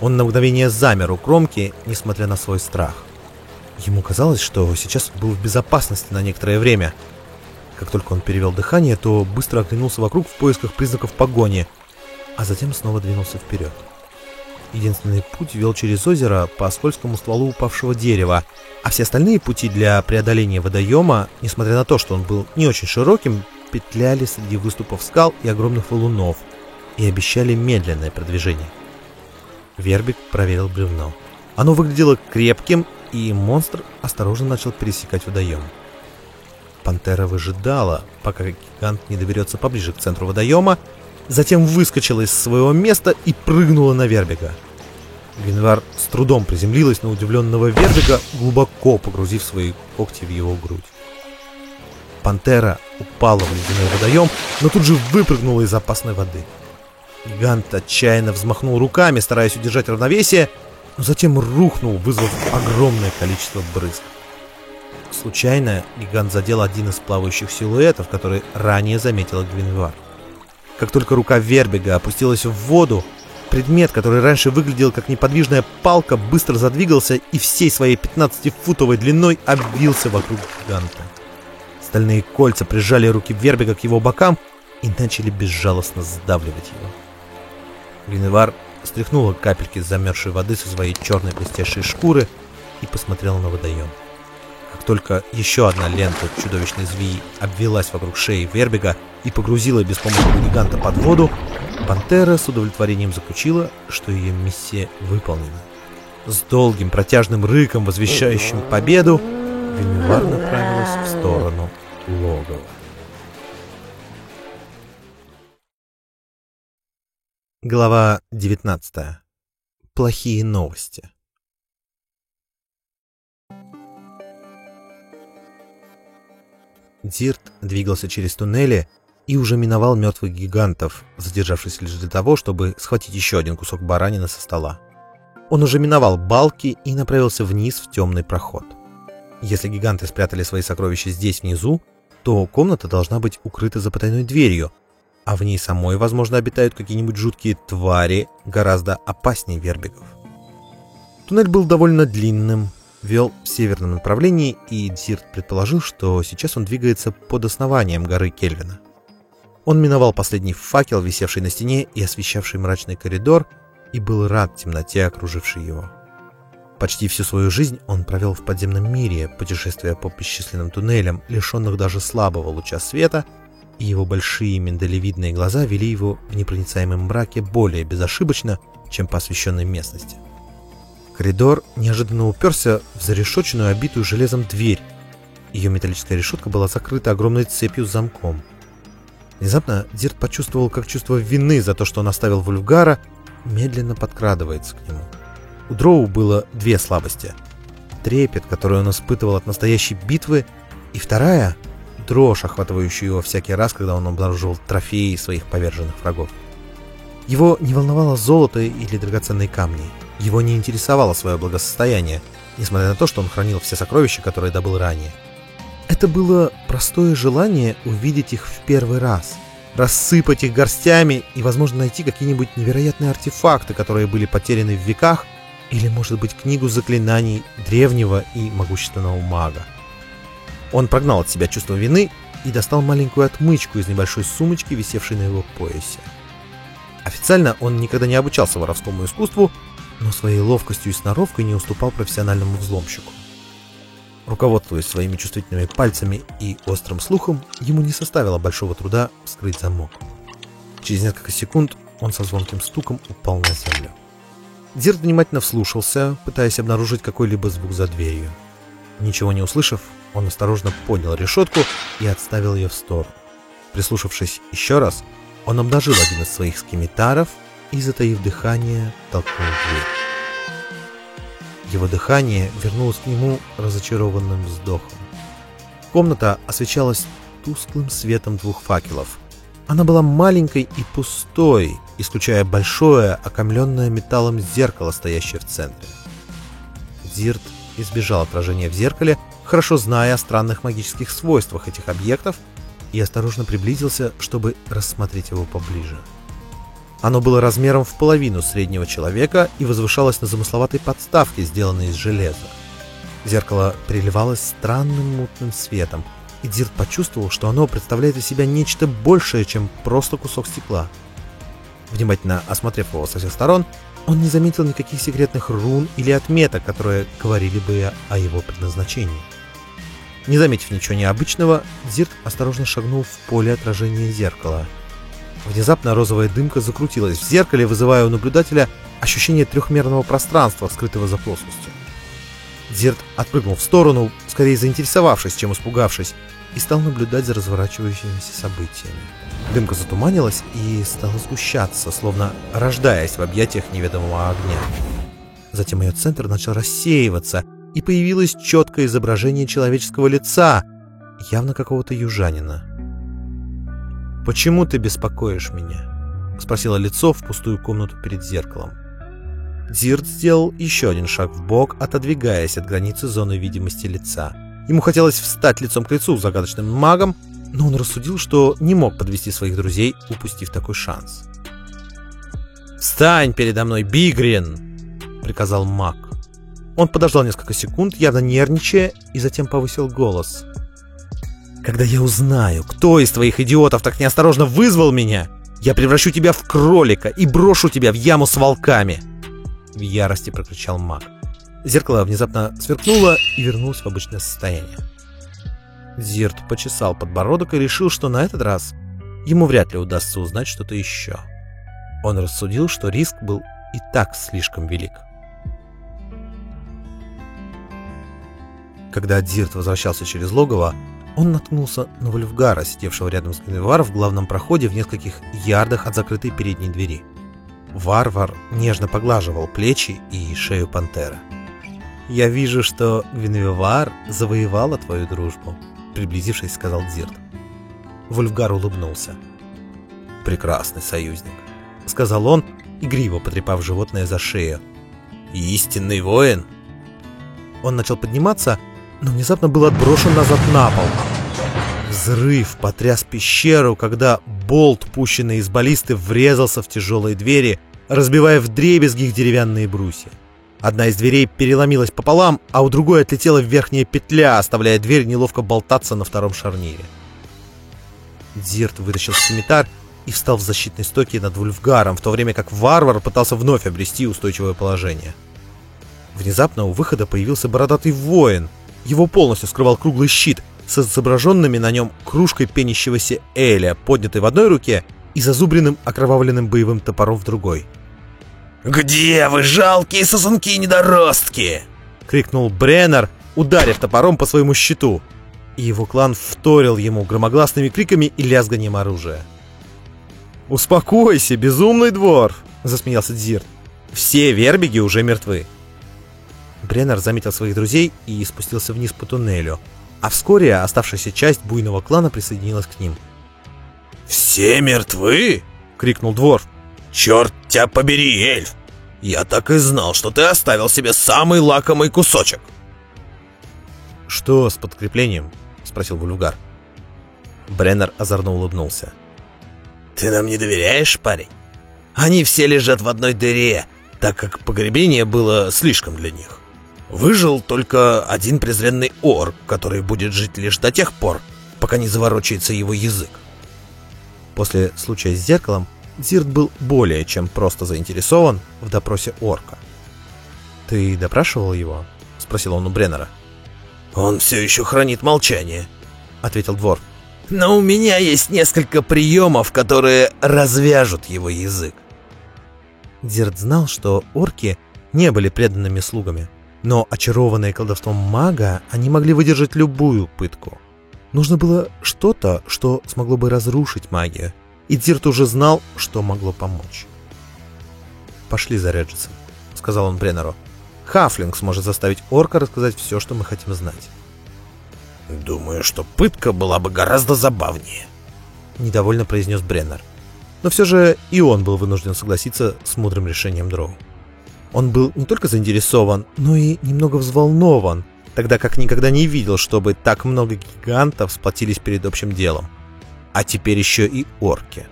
Он на мгновение замер у кромки, несмотря на свой страх. Ему казалось, что сейчас был в безопасности на некоторое время. Как только он перевел дыхание, то быстро оглянулся вокруг в поисках признаков погони, а затем снова двинулся вперед. Единственный путь вел через озеро по скользкому стволу упавшего дерева, а все остальные пути для преодоления водоема, несмотря на то, что он был не очень широким, петляли среди выступов скал и огромных валунов и обещали медленное продвижение. Вербик проверил бревно. Оно выглядело крепким, и монстр осторожно начал пересекать водоем. Пантера выжидала, пока гигант не доберется поближе к центру водоема, затем выскочила из своего места и прыгнула на Вербига. Гвинвар с трудом приземлилась на удивленного Вербига, глубоко погрузив свои когти в его грудь. Пантера упала в ледяной водоем, но тут же выпрыгнула из опасной воды. Гигант отчаянно взмахнул руками, стараясь удержать равновесие, но затем рухнул, вызвав огромное количество брызг. Случайно гигант задел один из плавающих силуэтов, который ранее заметила Гвинвар. Как только рука Вербига опустилась в воду, предмет, который раньше выглядел как неподвижная палка, быстро задвигался и всей своей 15-футовой длиной обвился вокруг гиганта. Стальные кольца прижали руки Вербига к его бокам и начали безжалостно сдавливать его. Гриневар стряхнула капельки замерзшей воды со своей черной блестящей шкуры и посмотрела на водоем. Как только еще одна лента чудовищной змеи обвелась вокруг шеи Вербига и погрузила беспомощного гиганта под воду, Пантера с удовлетворением заключила, что ее миссия выполнена. С долгим протяжным рыком, возвещающим победу, Гриневар направилась в сторону логова. Глава 19. Плохие новости. Дирт двигался через туннели и уже миновал мертвых гигантов, задержавшись лишь для того, чтобы схватить еще один кусок баранины со стола. Он уже миновал балки и направился вниз в темный проход. Если гиганты спрятали свои сокровища здесь внизу, то комната должна быть укрыта за потайной дверью, а в ней самой, возможно, обитают какие-нибудь жуткие твари, гораздо опаснее вербиков. Туннель был довольно длинным, вел в северном направлении, и Дзирт предположил, что сейчас он двигается под основанием горы Кельвина. Он миновал последний факел, висевший на стене и освещавший мрачный коридор, и был рад темноте, окружившей его. Почти всю свою жизнь он провел в подземном мире, путешествуя по бесчисленным туннелям, лишенных даже слабого луча света, и его большие миндалевидные глаза вели его в непроницаемом мраке более безошибочно, чем по освещенной местности. Коридор неожиданно уперся в зарешоченную, обитую железом дверь. Ее металлическая решетка была закрыта огромной цепью с замком. Внезапно Дирт почувствовал, как чувство вины за то, что он оставил Вульфгара, медленно подкрадывается к нему. У Дроу было две слабости. Трепет, который он испытывал от настоящей битвы, и вторая — дрожь, охватывающая его всякий раз, когда он обнаруживал трофеи своих поверженных врагов. Его не волновало золото или драгоценные камни. Его не интересовало свое благосостояние, несмотря на то, что он хранил все сокровища, которые добыл ранее. Это было простое желание увидеть их в первый раз, рассыпать их горстями и, возможно, найти какие-нибудь невероятные артефакты, которые были потеряны в веках, или, может быть, книгу заклинаний древнего и могущественного мага. Он прогнал от себя чувство вины и достал маленькую отмычку из небольшой сумочки, висевшей на его поясе. Официально он никогда не обучался воровскому искусству, но своей ловкостью и сноровкой не уступал профессиональному взломщику. Руководствуясь своими чувствительными пальцами и острым слухом, ему не составило большого труда вскрыть замок. Через несколько секунд он со звонким стуком упал на землю. Дирт внимательно вслушался, пытаясь обнаружить какой-либо звук за дверью. Ничего не услышав, он осторожно поднял решетку и отставил ее в сторону. Прислушавшись еще раз, он обнажил один из своих скимитаров и, затаив дыхание, толкнул дверь. Его дыхание вернулось к нему разочарованным вздохом. Комната освещалась тусклым светом двух факелов. Она была маленькой и пустой, исключая большое, окомленное металлом зеркало, стоящее в центре. Зирт избежал отражения в зеркале, хорошо зная о странных магических свойствах этих объектов, и осторожно приблизился, чтобы рассмотреть его поближе. Оно было размером в половину среднего человека и возвышалось на замысловатой подставке, сделанной из железа. Зеркало переливалось странным мутным светом, и Дирт почувствовал, что оно представляет из себя нечто большее, чем просто кусок стекла. Внимательно осмотрев его со всех сторон, он не заметил никаких секретных рун или отметок, которые говорили бы о его предназначении. Не заметив ничего необычного, Зирт осторожно шагнул в поле отражения зеркала. Внезапно розовая дымка закрутилась в зеркале, вызывая у наблюдателя ощущение трехмерного пространства, скрытого за плоскостью. Зирт отпрыгнул в сторону, скорее заинтересовавшись, чем испугавшись, и стал наблюдать за разворачивающимися событиями. Дымка затуманилась и стала сгущаться, словно рождаясь в объятиях неведомого огня. Затем ее центр начал рассеиваться, и появилось четкое изображение человеческого лица, явно какого-то южанина. «Почему ты беспокоишь меня?» — спросило лицо в пустую комнату перед зеркалом. Дирт сделал еще один шаг в бок, отодвигаясь от границы зоны видимости лица. Ему хотелось встать лицом к лицу с загадочным магом, но он рассудил, что не мог подвести своих друзей, упустив такой шанс. «Встань передо мной, Бигрин!» — приказал маг. Он подождал несколько секунд, явно нервничая, и затем повысил голос. «Когда я узнаю, кто из твоих идиотов так неосторожно вызвал меня, я превращу тебя в кролика и брошу тебя в яму с волками!» В ярости прокричал маг. Зеркало внезапно сверкнуло и вернулось в обычное состояние. Зирт почесал подбородок и решил, что на этот раз ему вряд ли удастся узнать что-то еще. Он рассудил, что риск был и так слишком велик. Когда Дзирт возвращался через логово, он наткнулся на Вольфгара, сидевшего рядом с Гвиневар в главном проходе в нескольких ярдах от закрытой передней двери. Варвар нежно поглаживал плечи и шею пантеры. «Я вижу, что Гвиневар завоевала твою дружбу», — приблизившись, сказал Дзирт. Вольфгар улыбнулся. «Прекрасный союзник», — сказал он, игриво потрепав животное за шею. «Истинный воин!» Он начал подниматься, но внезапно был отброшен назад на пол. Взрыв потряс пещеру, когда болт, пущенный из баллисты, врезался в тяжелые двери, разбивая вдребезги их деревянные брусья. Одна из дверей переломилась пополам, а у другой отлетела верхняя петля, оставляя дверь неловко болтаться на втором шарнире. Дзирт вытащил скимитар и встал в защитной стоке над Вульфгаром, в то время как варвар пытался вновь обрести устойчивое положение. Внезапно у выхода появился бородатый воин — его полностью скрывал круглый щит с изображенными на нем кружкой пенящегося Эля, поднятой в одной руке и зазубренным окровавленным боевым топором в другой. «Где вы, жалкие сосунки-недоростки?» — крикнул Бреннер, ударив топором по своему щиту. И его клан вторил ему громогласными криками и лязганием оружия. «Успокойся, безумный двор!» — засмеялся Дзирт. «Все вербиги уже мертвы. Бреннер заметил своих друзей и спустился вниз по туннелю, а вскоре оставшаяся часть буйного клана присоединилась к ним. «Все мертвы?» — крикнул двор. «Черт тебя побери, эльф! Я так и знал, что ты оставил себе самый лакомый кусочек!» «Что с подкреплением?» — спросил Вульфгар. Бреннер озорно улыбнулся. «Ты нам не доверяешь, парень? Они все лежат в одной дыре, так как погребение было слишком для них. Выжил только один презренный орк, который будет жить лишь до тех пор, пока не заворочается его язык. После случая с зеркалом Зирт был более чем просто заинтересован в допросе орка. «Ты допрашивал его?» — спросил он у Бреннера. «Он все еще хранит молчание», — ответил двор. «Но у меня есть несколько приемов, которые развяжут его язык». Дирт знал, что орки не были преданными слугами, но очарованные колдовством мага, они могли выдержать любую пытку. Нужно было что-то, что смогло бы разрушить магию, и Дирт уже знал, что могло помочь. «Пошли за Реджисом», — сказал он Бреннеру. «Хафлинг сможет заставить орка рассказать все, что мы хотим знать». «Думаю, что пытка была бы гораздо забавнее», — недовольно произнес Бреннер. Но все же и он был вынужден согласиться с мудрым решением Дроу. Он был не только заинтересован, но и немного взволнован, тогда как никогда не видел, чтобы так много гигантов сплотились перед общим делом. А теперь еще и орки.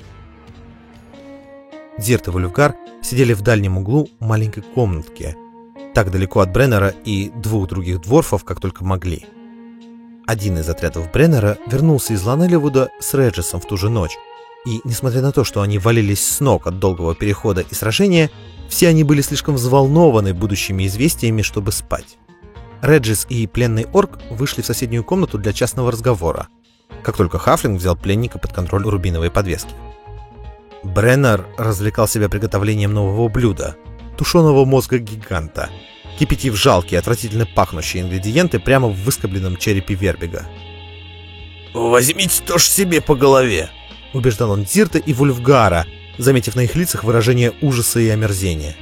Зирт и Вульфгар сидели в дальнем углу маленькой комнатки, так далеко от Бреннера и двух других дворфов, как только могли. Один из отрядов Бреннера вернулся из Ланелливуда с Реджесом в ту же ночь, и, несмотря на то, что они валились с ног от долгого перехода и сражения, все они были слишком взволнованы будущими известиями, чтобы спать. Реджис и пленный орк вышли в соседнюю комнату для частного разговора, как только Хафлинг взял пленника под контроль рубиновой подвески. Бреннер развлекал себя приготовлением нового блюда – тушеного мозга гиганта, кипятив жалкие, отвратительно пахнущие ингредиенты прямо в выскобленном черепе Вербига. «Возьмите тоже себе по голове!» – убеждал он Дзирта и Вульфгара, заметив на их лицах выражение ужаса и омерзения.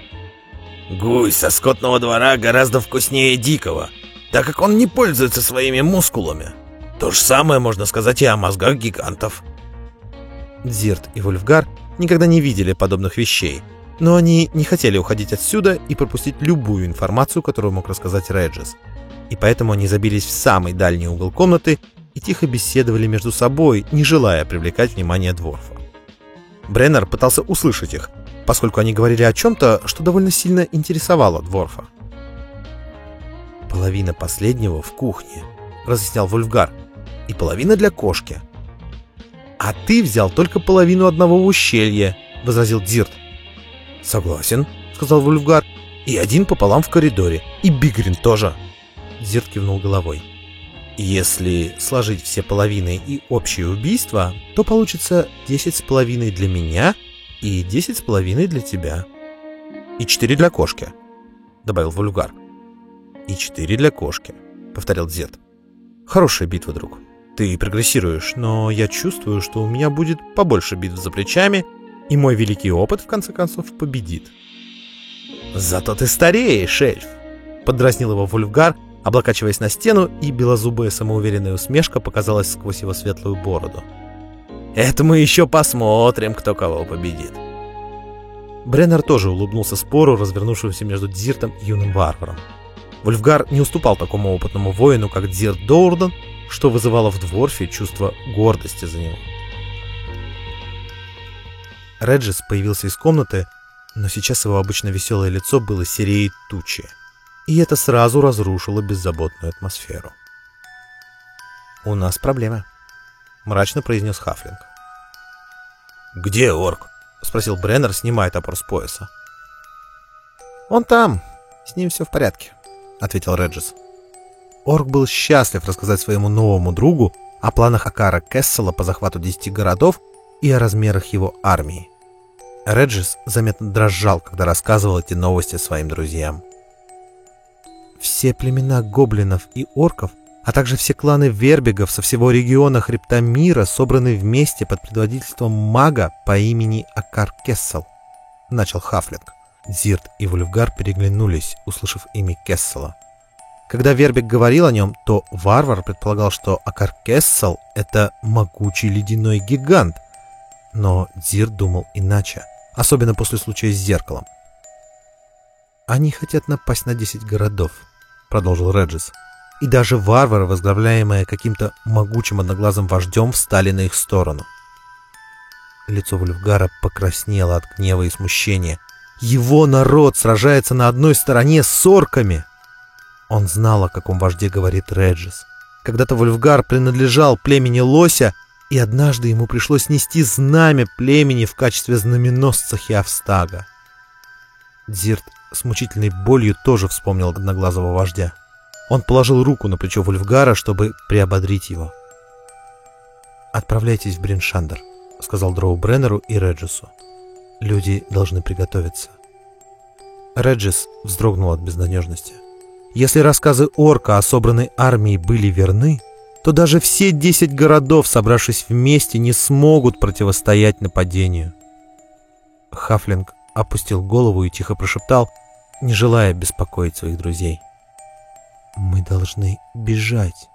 Гусь со скотного двора гораздо вкуснее дикого, так как он не пользуется своими мускулами. То же самое можно сказать и о мозгах гигантов. Дзирт и Вульфгар никогда не видели подобных вещей, но они не хотели уходить отсюда и пропустить любую информацию, которую мог рассказать Реджис. И поэтому они забились в самый дальний угол комнаты и тихо беседовали между собой, не желая привлекать внимание Дворфа. Бреннер пытался услышать их, поскольку они говорили о чем-то, что довольно сильно интересовало Дворфа. «Половина последнего в кухне», — разъяснял Вульфгар, — «и половина для кошки». «А ты взял только половину одного в ущелье», — возразил Дирт. «Согласен», — сказал Вульфгар, — «и один пополам в коридоре, и Бигрин тоже». Дирт кивнул головой. Если сложить все половины и общее убийство, то получится десять с половиной для меня и десять с половиной для тебя. И четыре для кошки, добавил Вульгар. И четыре для кошки, повторил Зет. Хорошая битва, друг. Ты прогрессируешь, но я чувствую, что у меня будет побольше битв за плечами, и мой великий опыт, в конце концов, победит. Зато ты стареешь, эльф, подразнил его Вульфгар, облокачиваясь на стену, и белозубая самоуверенная усмешка показалась сквозь его светлую бороду. Это мы еще посмотрим, кто кого победит. Бреннер тоже улыбнулся спору, развернувшемуся между Дзиртом и юным варваром. Вольфгар не уступал такому опытному воину, как Дзирт Доурден, что вызывало в Дворфе чувство гордости за него. Реджис появился из комнаты, но сейчас его обычно веселое лицо было серее тучи, и это сразу разрушило беззаботную атмосферу. «У нас проблема», — мрачно произнес Хафлинг. «Где орк?» — спросил Бреннер, снимая топор с пояса. «Он там. С ним все в порядке», — ответил Реджис. Орк был счастлив рассказать своему новому другу о планах Акара Кессела по захвату десяти городов и о размерах его армии. Реджис заметно дрожал, когда рассказывал эти новости своим друзьям. Все племена гоблинов и орков а также все кланы вербигов со всего региона Хребта Мира собраны вместе под предводительством мага по имени Акар Кессел, начал Хафлинг. Зирт и Вульфгар переглянулись, услышав имя Кессела. Когда Вербик говорил о нем, то варвар предполагал, что Акар Кессел — это могучий ледяной гигант. Но Зирт думал иначе, особенно после случая с зеркалом. «Они хотят напасть на 10 городов», — продолжил Реджис и даже варвары, возглавляемые каким-то могучим одноглазым вождем, встали на их сторону. Лицо Вульфгара покраснело от гнева и смущения. Его народ сражается на одной стороне с орками! Он знал, о каком вожде говорит Реджис. Когда-то Вульфгар принадлежал племени Лося, и однажды ему пришлось нести знамя племени в качестве знаменосца Хиавстага. Дзирт с мучительной болью тоже вспомнил одноглазого вождя. Он положил руку на плечо Вульфгара, чтобы приободрить его. «Отправляйтесь в Бриншандер», — сказал Дроу Бреннеру и Реджису. «Люди должны приготовиться». Реджис вздрогнул от безнадежности. Если рассказы Орка о собранной армии были верны, то даже все десять городов, собравшись вместе, не смогут противостоять нападению. Хафлинг опустил голову и тихо прошептал, не желая беспокоить своих друзей. «Мы должны бежать».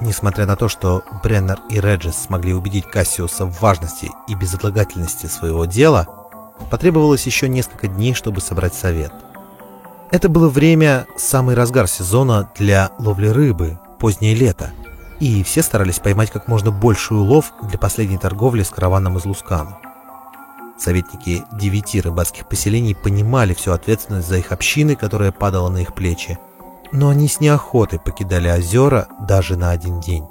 Несмотря на то, что Бреннер и Реджес смогли убедить Кассиуса в важности и безотлагательности своего дела, потребовалось еще несколько дней, чтобы собрать совет. Это было время, самый разгар сезона для ловли рыбы, позднее лето, и все старались поймать как можно больший улов для последней торговли с караваном из Лускана. Советники девяти рыбацких поселений понимали всю ответственность за их общины, которая падала на их плечи, но они с неохотой покидали озера даже на один день.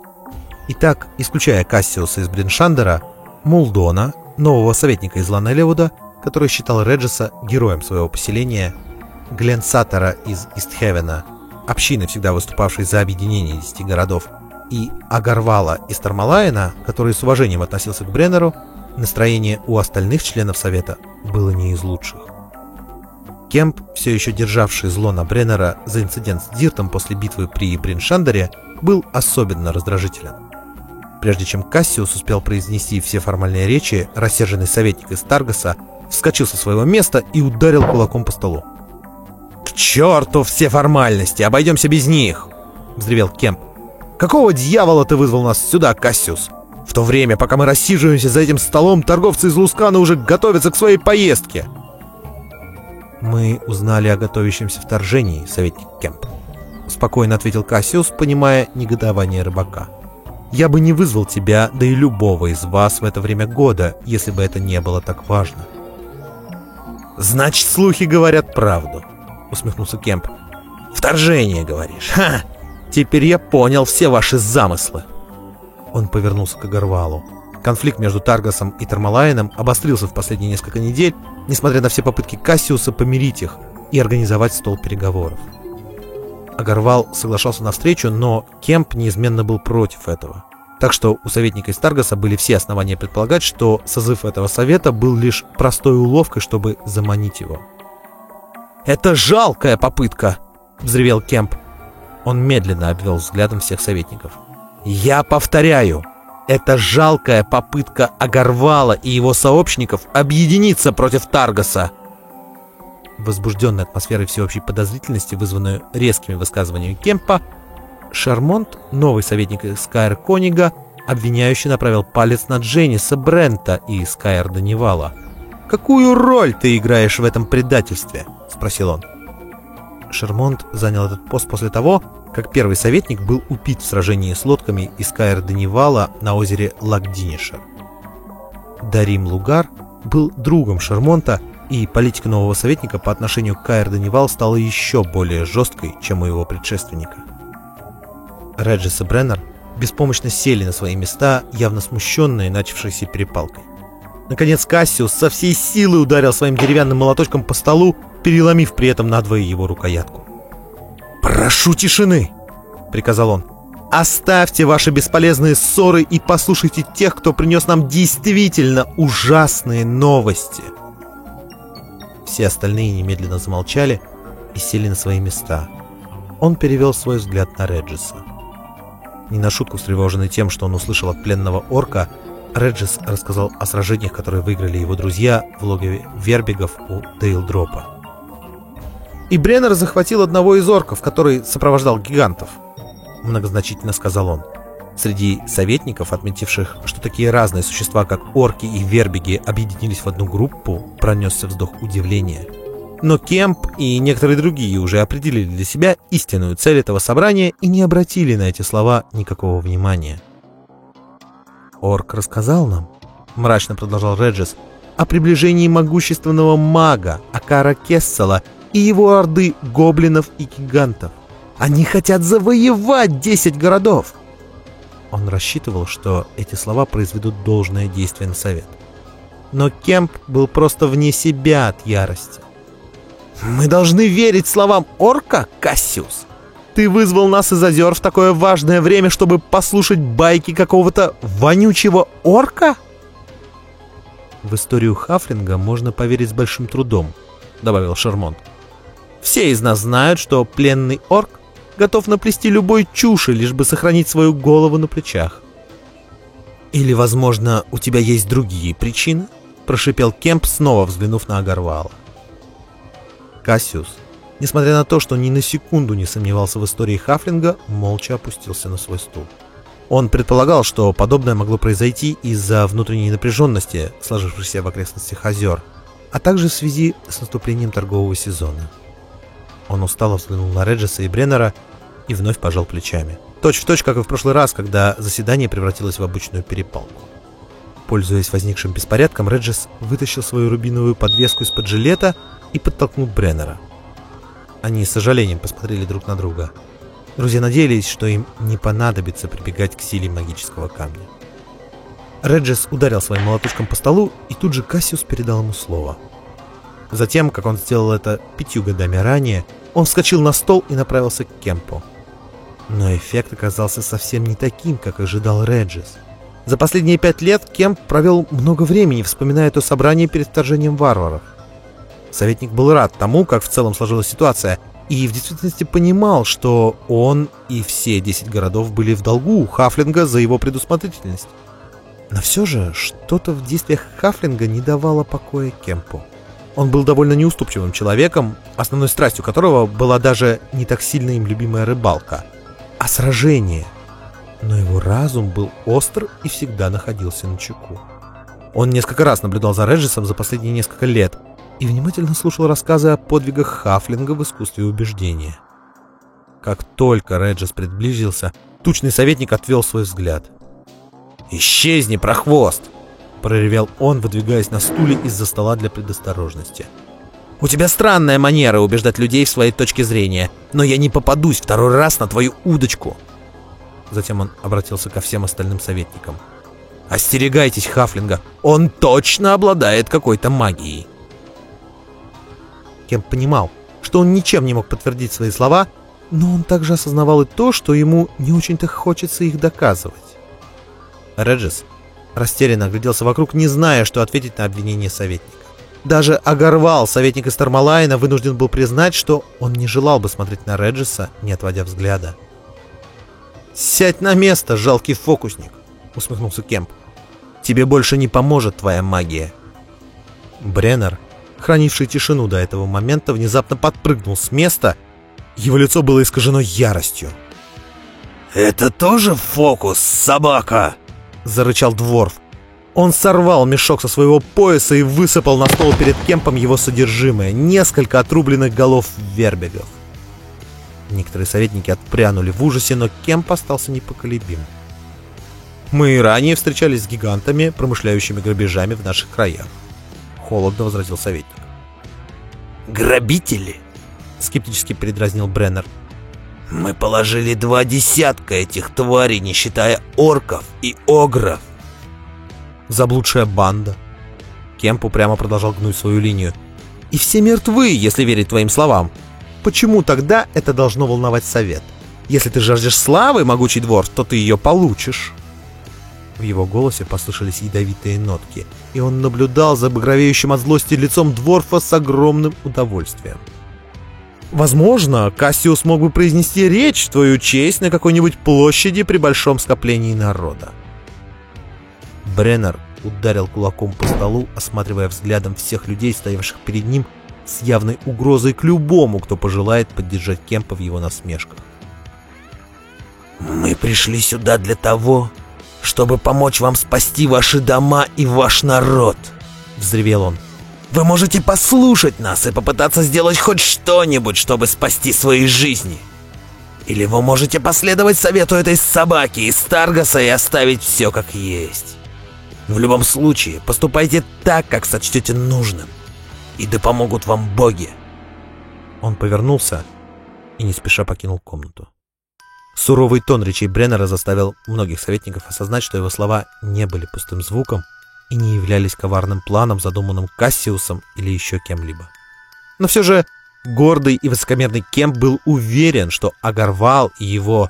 Итак, исключая Кассиуса из Бриншандера, Мулдона, нового советника из Ланелевуда, который считал Реджеса героем своего поселения, Глен Саттера из Истхевена, общины, всегда выступавшей за объединение десяти городов, и Агарвала из Тармалайна, который с уважением относился к Бреннеру, настроение у остальных членов Совета было не из лучших. Кемп, все еще державший зло на Бреннера за инцидент с Диртом после битвы при Бриншандере, был особенно раздражителен. Прежде чем Кассиус успел произнести все формальные речи, рассерженный советник из Таргаса вскочил со своего места и ударил кулаком по столу. «К черту все формальности! Обойдемся без них!» — взревел Кемп. «Какого дьявола ты вызвал нас сюда, Кассиус? В то время, пока мы рассиживаемся за этим столом, торговцы из Лускана уже готовятся к своей поездке!» «Мы узнали о готовящемся вторжении, советник Кемп», — спокойно ответил Кассиус, понимая негодование рыбака. «Я бы не вызвал тебя, да и любого из вас в это время года, если бы это не было так важно». «Значит, слухи говорят правду», — усмехнулся Кемп. «Вторжение, говоришь? Ха! Теперь я понял все ваши замыслы». Он повернулся к Агарвалу. Конфликт между Таргасом и Тармалайном обострился в последние несколько недель, несмотря на все попытки Кассиуса помирить их и организовать стол переговоров. Агарвал соглашался на встречу, но Кемп неизменно был против этого. Так что у советника из Таргаса были все основания предполагать, что созыв этого совета был лишь простой уловкой, чтобы заманить его. «Это жалкая попытка!» — взревел Кемп. Он медленно обвел взглядом всех советников. «Я повторяю, это жалкая попытка Агарвала и его сообщников объединиться против Таргаса!» Возбужденной атмосферой всеобщей подозрительности, вызванной резкими высказываниями Кемпа, Шармонт, новый советник Скайр Конига, обвиняющий направил палец на Дженниса Брента и Скайр Данивала. «Какую роль ты играешь в этом предательстве?» — спросил он. Шермонт занял этот пост после того, как первый советник был убит в сражении с лодками из Каэр Данивала на озере Лагдинишер. Дарим Лугар был другом Шермонта, и политика нового советника по отношению к Каэр Данивал стала еще более жесткой, чем у его предшественника. Реджис и Бреннер беспомощно сели на свои места, явно смущенные начавшейся перепалкой. Наконец Кассиус со всей силы ударил своим деревянным молоточком по столу, переломив при этом надвое его рукоятку. «Прошу тишины!» — приказал он. «Оставьте ваши бесполезные ссоры и послушайте тех, кто принес нам действительно ужасные новости!» Все остальные немедленно замолчали и сели на свои места. Он перевел свой взгляд на Реджиса. Не на шутку встревоженный тем, что он услышал от пленного орка, Реджис рассказал о сражениях, которые выиграли его друзья в логове вербигов у Дейлдропа. «И Бреннер захватил одного из орков, который сопровождал гигантов», — многозначительно сказал он. Среди советников, отметивших, что такие разные существа, как орки и вербиги, объединились в одну группу, пронесся вздох удивления. Но Кемп и некоторые другие уже определили для себя истинную цель этого собрания и не обратили на эти слова никакого внимания. Орк рассказал нам, мрачно продолжал Реджес, о приближении могущественного мага Акара Кессела и его орды гоблинов и гигантов. Они хотят завоевать десять городов. Он рассчитывал, что эти слова произведут должное действие на совет. Но Кемп был просто вне себя от ярости. Мы должны верить словам орка, Кассиус. Ты вызвал нас из озер в такое важное время, чтобы послушать байки какого-то вонючего орка? В историю Хафлинга можно поверить с большим трудом, добавил Шермонт. Все из нас знают, что пленный орк готов наплести любой чуши, лишь бы сохранить свою голову на плечах. Или, возможно, у тебя есть другие причины? Прошипел Кемп, снова взглянув на Агарвала. Кассиус несмотря на то, что ни на секунду не сомневался в истории Хафлинга, молча опустился на свой стул. Он предполагал, что подобное могло произойти из-за внутренней напряженности, сложившейся в окрестностях озер, а также в связи с наступлением торгового сезона. Он устало взглянул на Реджеса и Бреннера и вновь пожал плечами. Точь в точь, как и в прошлый раз, когда заседание превратилось в обычную перепалку. Пользуясь возникшим беспорядком, Реджес вытащил свою рубиновую подвеску из-под жилета и подтолкнул Бреннера. Они с сожалением посмотрели друг на друга. Друзья надеялись, что им не понадобится прибегать к силе магического камня. Реджес ударил своим молоточком по столу, и тут же Кассиус передал ему слово. Затем, как он сделал это пятью годами ранее, он вскочил на стол и направился к Кемпу. Но эффект оказался совсем не таким, как ожидал Реджес. За последние пять лет Кемп провел много времени, вспоминая то собрание перед вторжением варваров. Советник был рад тому, как в целом сложилась ситуация, и в действительности понимал, что он и все 10 городов были в долгу у Хафлинга за его предусмотрительность. Но все же что-то в действиях Хафлинга не давало покоя Кемпу. Он был довольно неуступчивым человеком, основной страстью которого была даже не так сильно им любимая рыбалка, а сражение. Но его разум был остр и всегда находился на чеку. Он несколько раз наблюдал за Реджисом за последние несколько лет – и внимательно слушал рассказы о подвигах Хафлинга в искусстве убеждения. Как только Реджес приблизился, тучный советник отвел свой взгляд. «Исчезни, прохвост!» — проревел он, выдвигаясь на стуле из-за стола для предосторожности. «У тебя странная манера убеждать людей в своей точке зрения, но я не попадусь второй раз на твою удочку!» Затем он обратился ко всем остальным советникам. «Остерегайтесь Хафлинга, он точно обладает какой-то магией!» Кемп понимал, что он ничем не мог подтвердить свои слова, но он также осознавал и то, что ему не очень-то хочется их доказывать. Реджес растерянно огляделся вокруг, не зная, что ответить на обвинение советника. Даже Агарвал, советник из Тармалайна, вынужден был признать, что он не желал бы смотреть на Реджеса, не отводя взгляда. «Сядь на место, жалкий фокусник!» — усмехнулся Кемп. «Тебе больше не поможет твоя магия». Бреннер хранивший тишину до этого момента, внезапно подпрыгнул с места. Его лицо было искажено яростью. «Это тоже фокус, собака!» — зарычал Дворф. Он сорвал мешок со своего пояса и высыпал на стол перед Кемпом его содержимое, несколько отрубленных голов вербегов. Некоторые советники отпрянули в ужасе, но Кемп остался непоколебим. Мы и ранее встречались с гигантами, промышляющими грабежами в наших краях холодно возразил советник. «Грабители?» — скептически передразнил Бреннер. «Мы положили два десятка этих тварей, не считая орков и огров». «Заблудшая банда». Кемп упрямо продолжал гнуть свою линию. «И все мертвы, если верить твоим словам. Почему тогда это должно волновать совет? Если ты жаждешь славы, могучий двор, то ты ее получишь». В его голосе послышались ядовитые нотки, и он наблюдал за багровеющим от злости лицом Дворфа с огромным удовольствием. Возможно, Кассиус мог бы произнести речь в твою честь на какой-нибудь площади при большом скоплении народа. Бреннер ударил кулаком по столу, осматривая взглядом всех людей, стоявших перед ним, с явной угрозой к любому, кто пожелает поддержать Кемпа в его насмешках. «Мы пришли сюда для того, чтобы помочь вам спасти ваши дома и ваш народ!» — взревел он. «Вы можете послушать нас и попытаться сделать хоть что-нибудь, чтобы спасти свои жизни. Или вы можете последовать совету этой собаки из Таргаса и оставить все как есть. В любом случае, поступайте так, как сочтете нужным, и да помогут вам боги!» Он повернулся и не спеша покинул комнату. Суровый тон речей Бреннера заставил многих советников осознать, что его слова не были пустым звуком и не являлись коварным планом, задуманным Кассиусом или еще кем-либо. Но все же Гордый и высокомерный Кемп был уверен, что Агарвал и его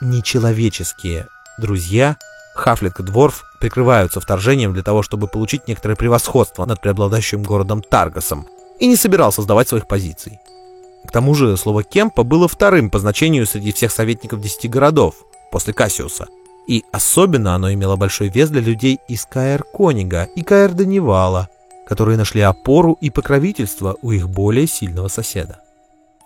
нечеловеческие друзья, Хафлик и Дворф, прикрываются вторжением для того, чтобы получить некоторое превосходство над преобладающим городом Таргасом, и не собирался сдавать своих позиций. К тому же слово Кемпа было вторым по значению среди всех советников десяти городов, после Кассиуса, и особенно оно имело большой вес для людей из Каэр-Конига и Каэр-Данивала, которые нашли опору и покровительство у их более сильного соседа.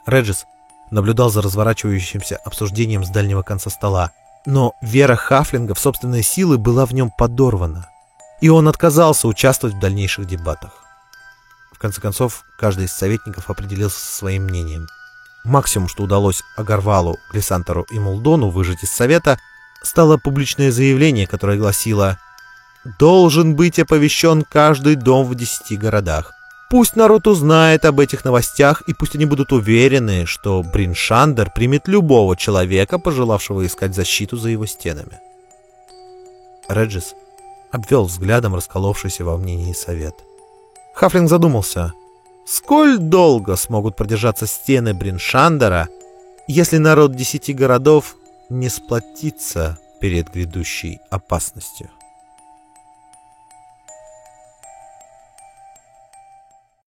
Реджис наблюдал за разворачивающимся обсуждением с дальнего конца стола, но вера Хафлинга в собственные силы была в нем подорвана, и он отказался участвовать в дальнейших дебатах. В конце концов, каждый из советников определился со своим мнением. Максимум, что удалось Агарвалу, Глисантеру и Мулдону выжить из совета, стало публичное заявление, которое гласило «Должен быть оповещен каждый дом в десяти городах. Пусть народ узнает об этих новостях, и пусть они будут уверены, что Бриншандер примет любого человека, пожелавшего искать защиту за его стенами. Реджис обвел взглядом расколовшийся во мнении совет. Хафлинг задумался. Сколь долго смогут продержаться стены Бриншандера, если народ десяти городов не сплотится перед грядущей опасностью?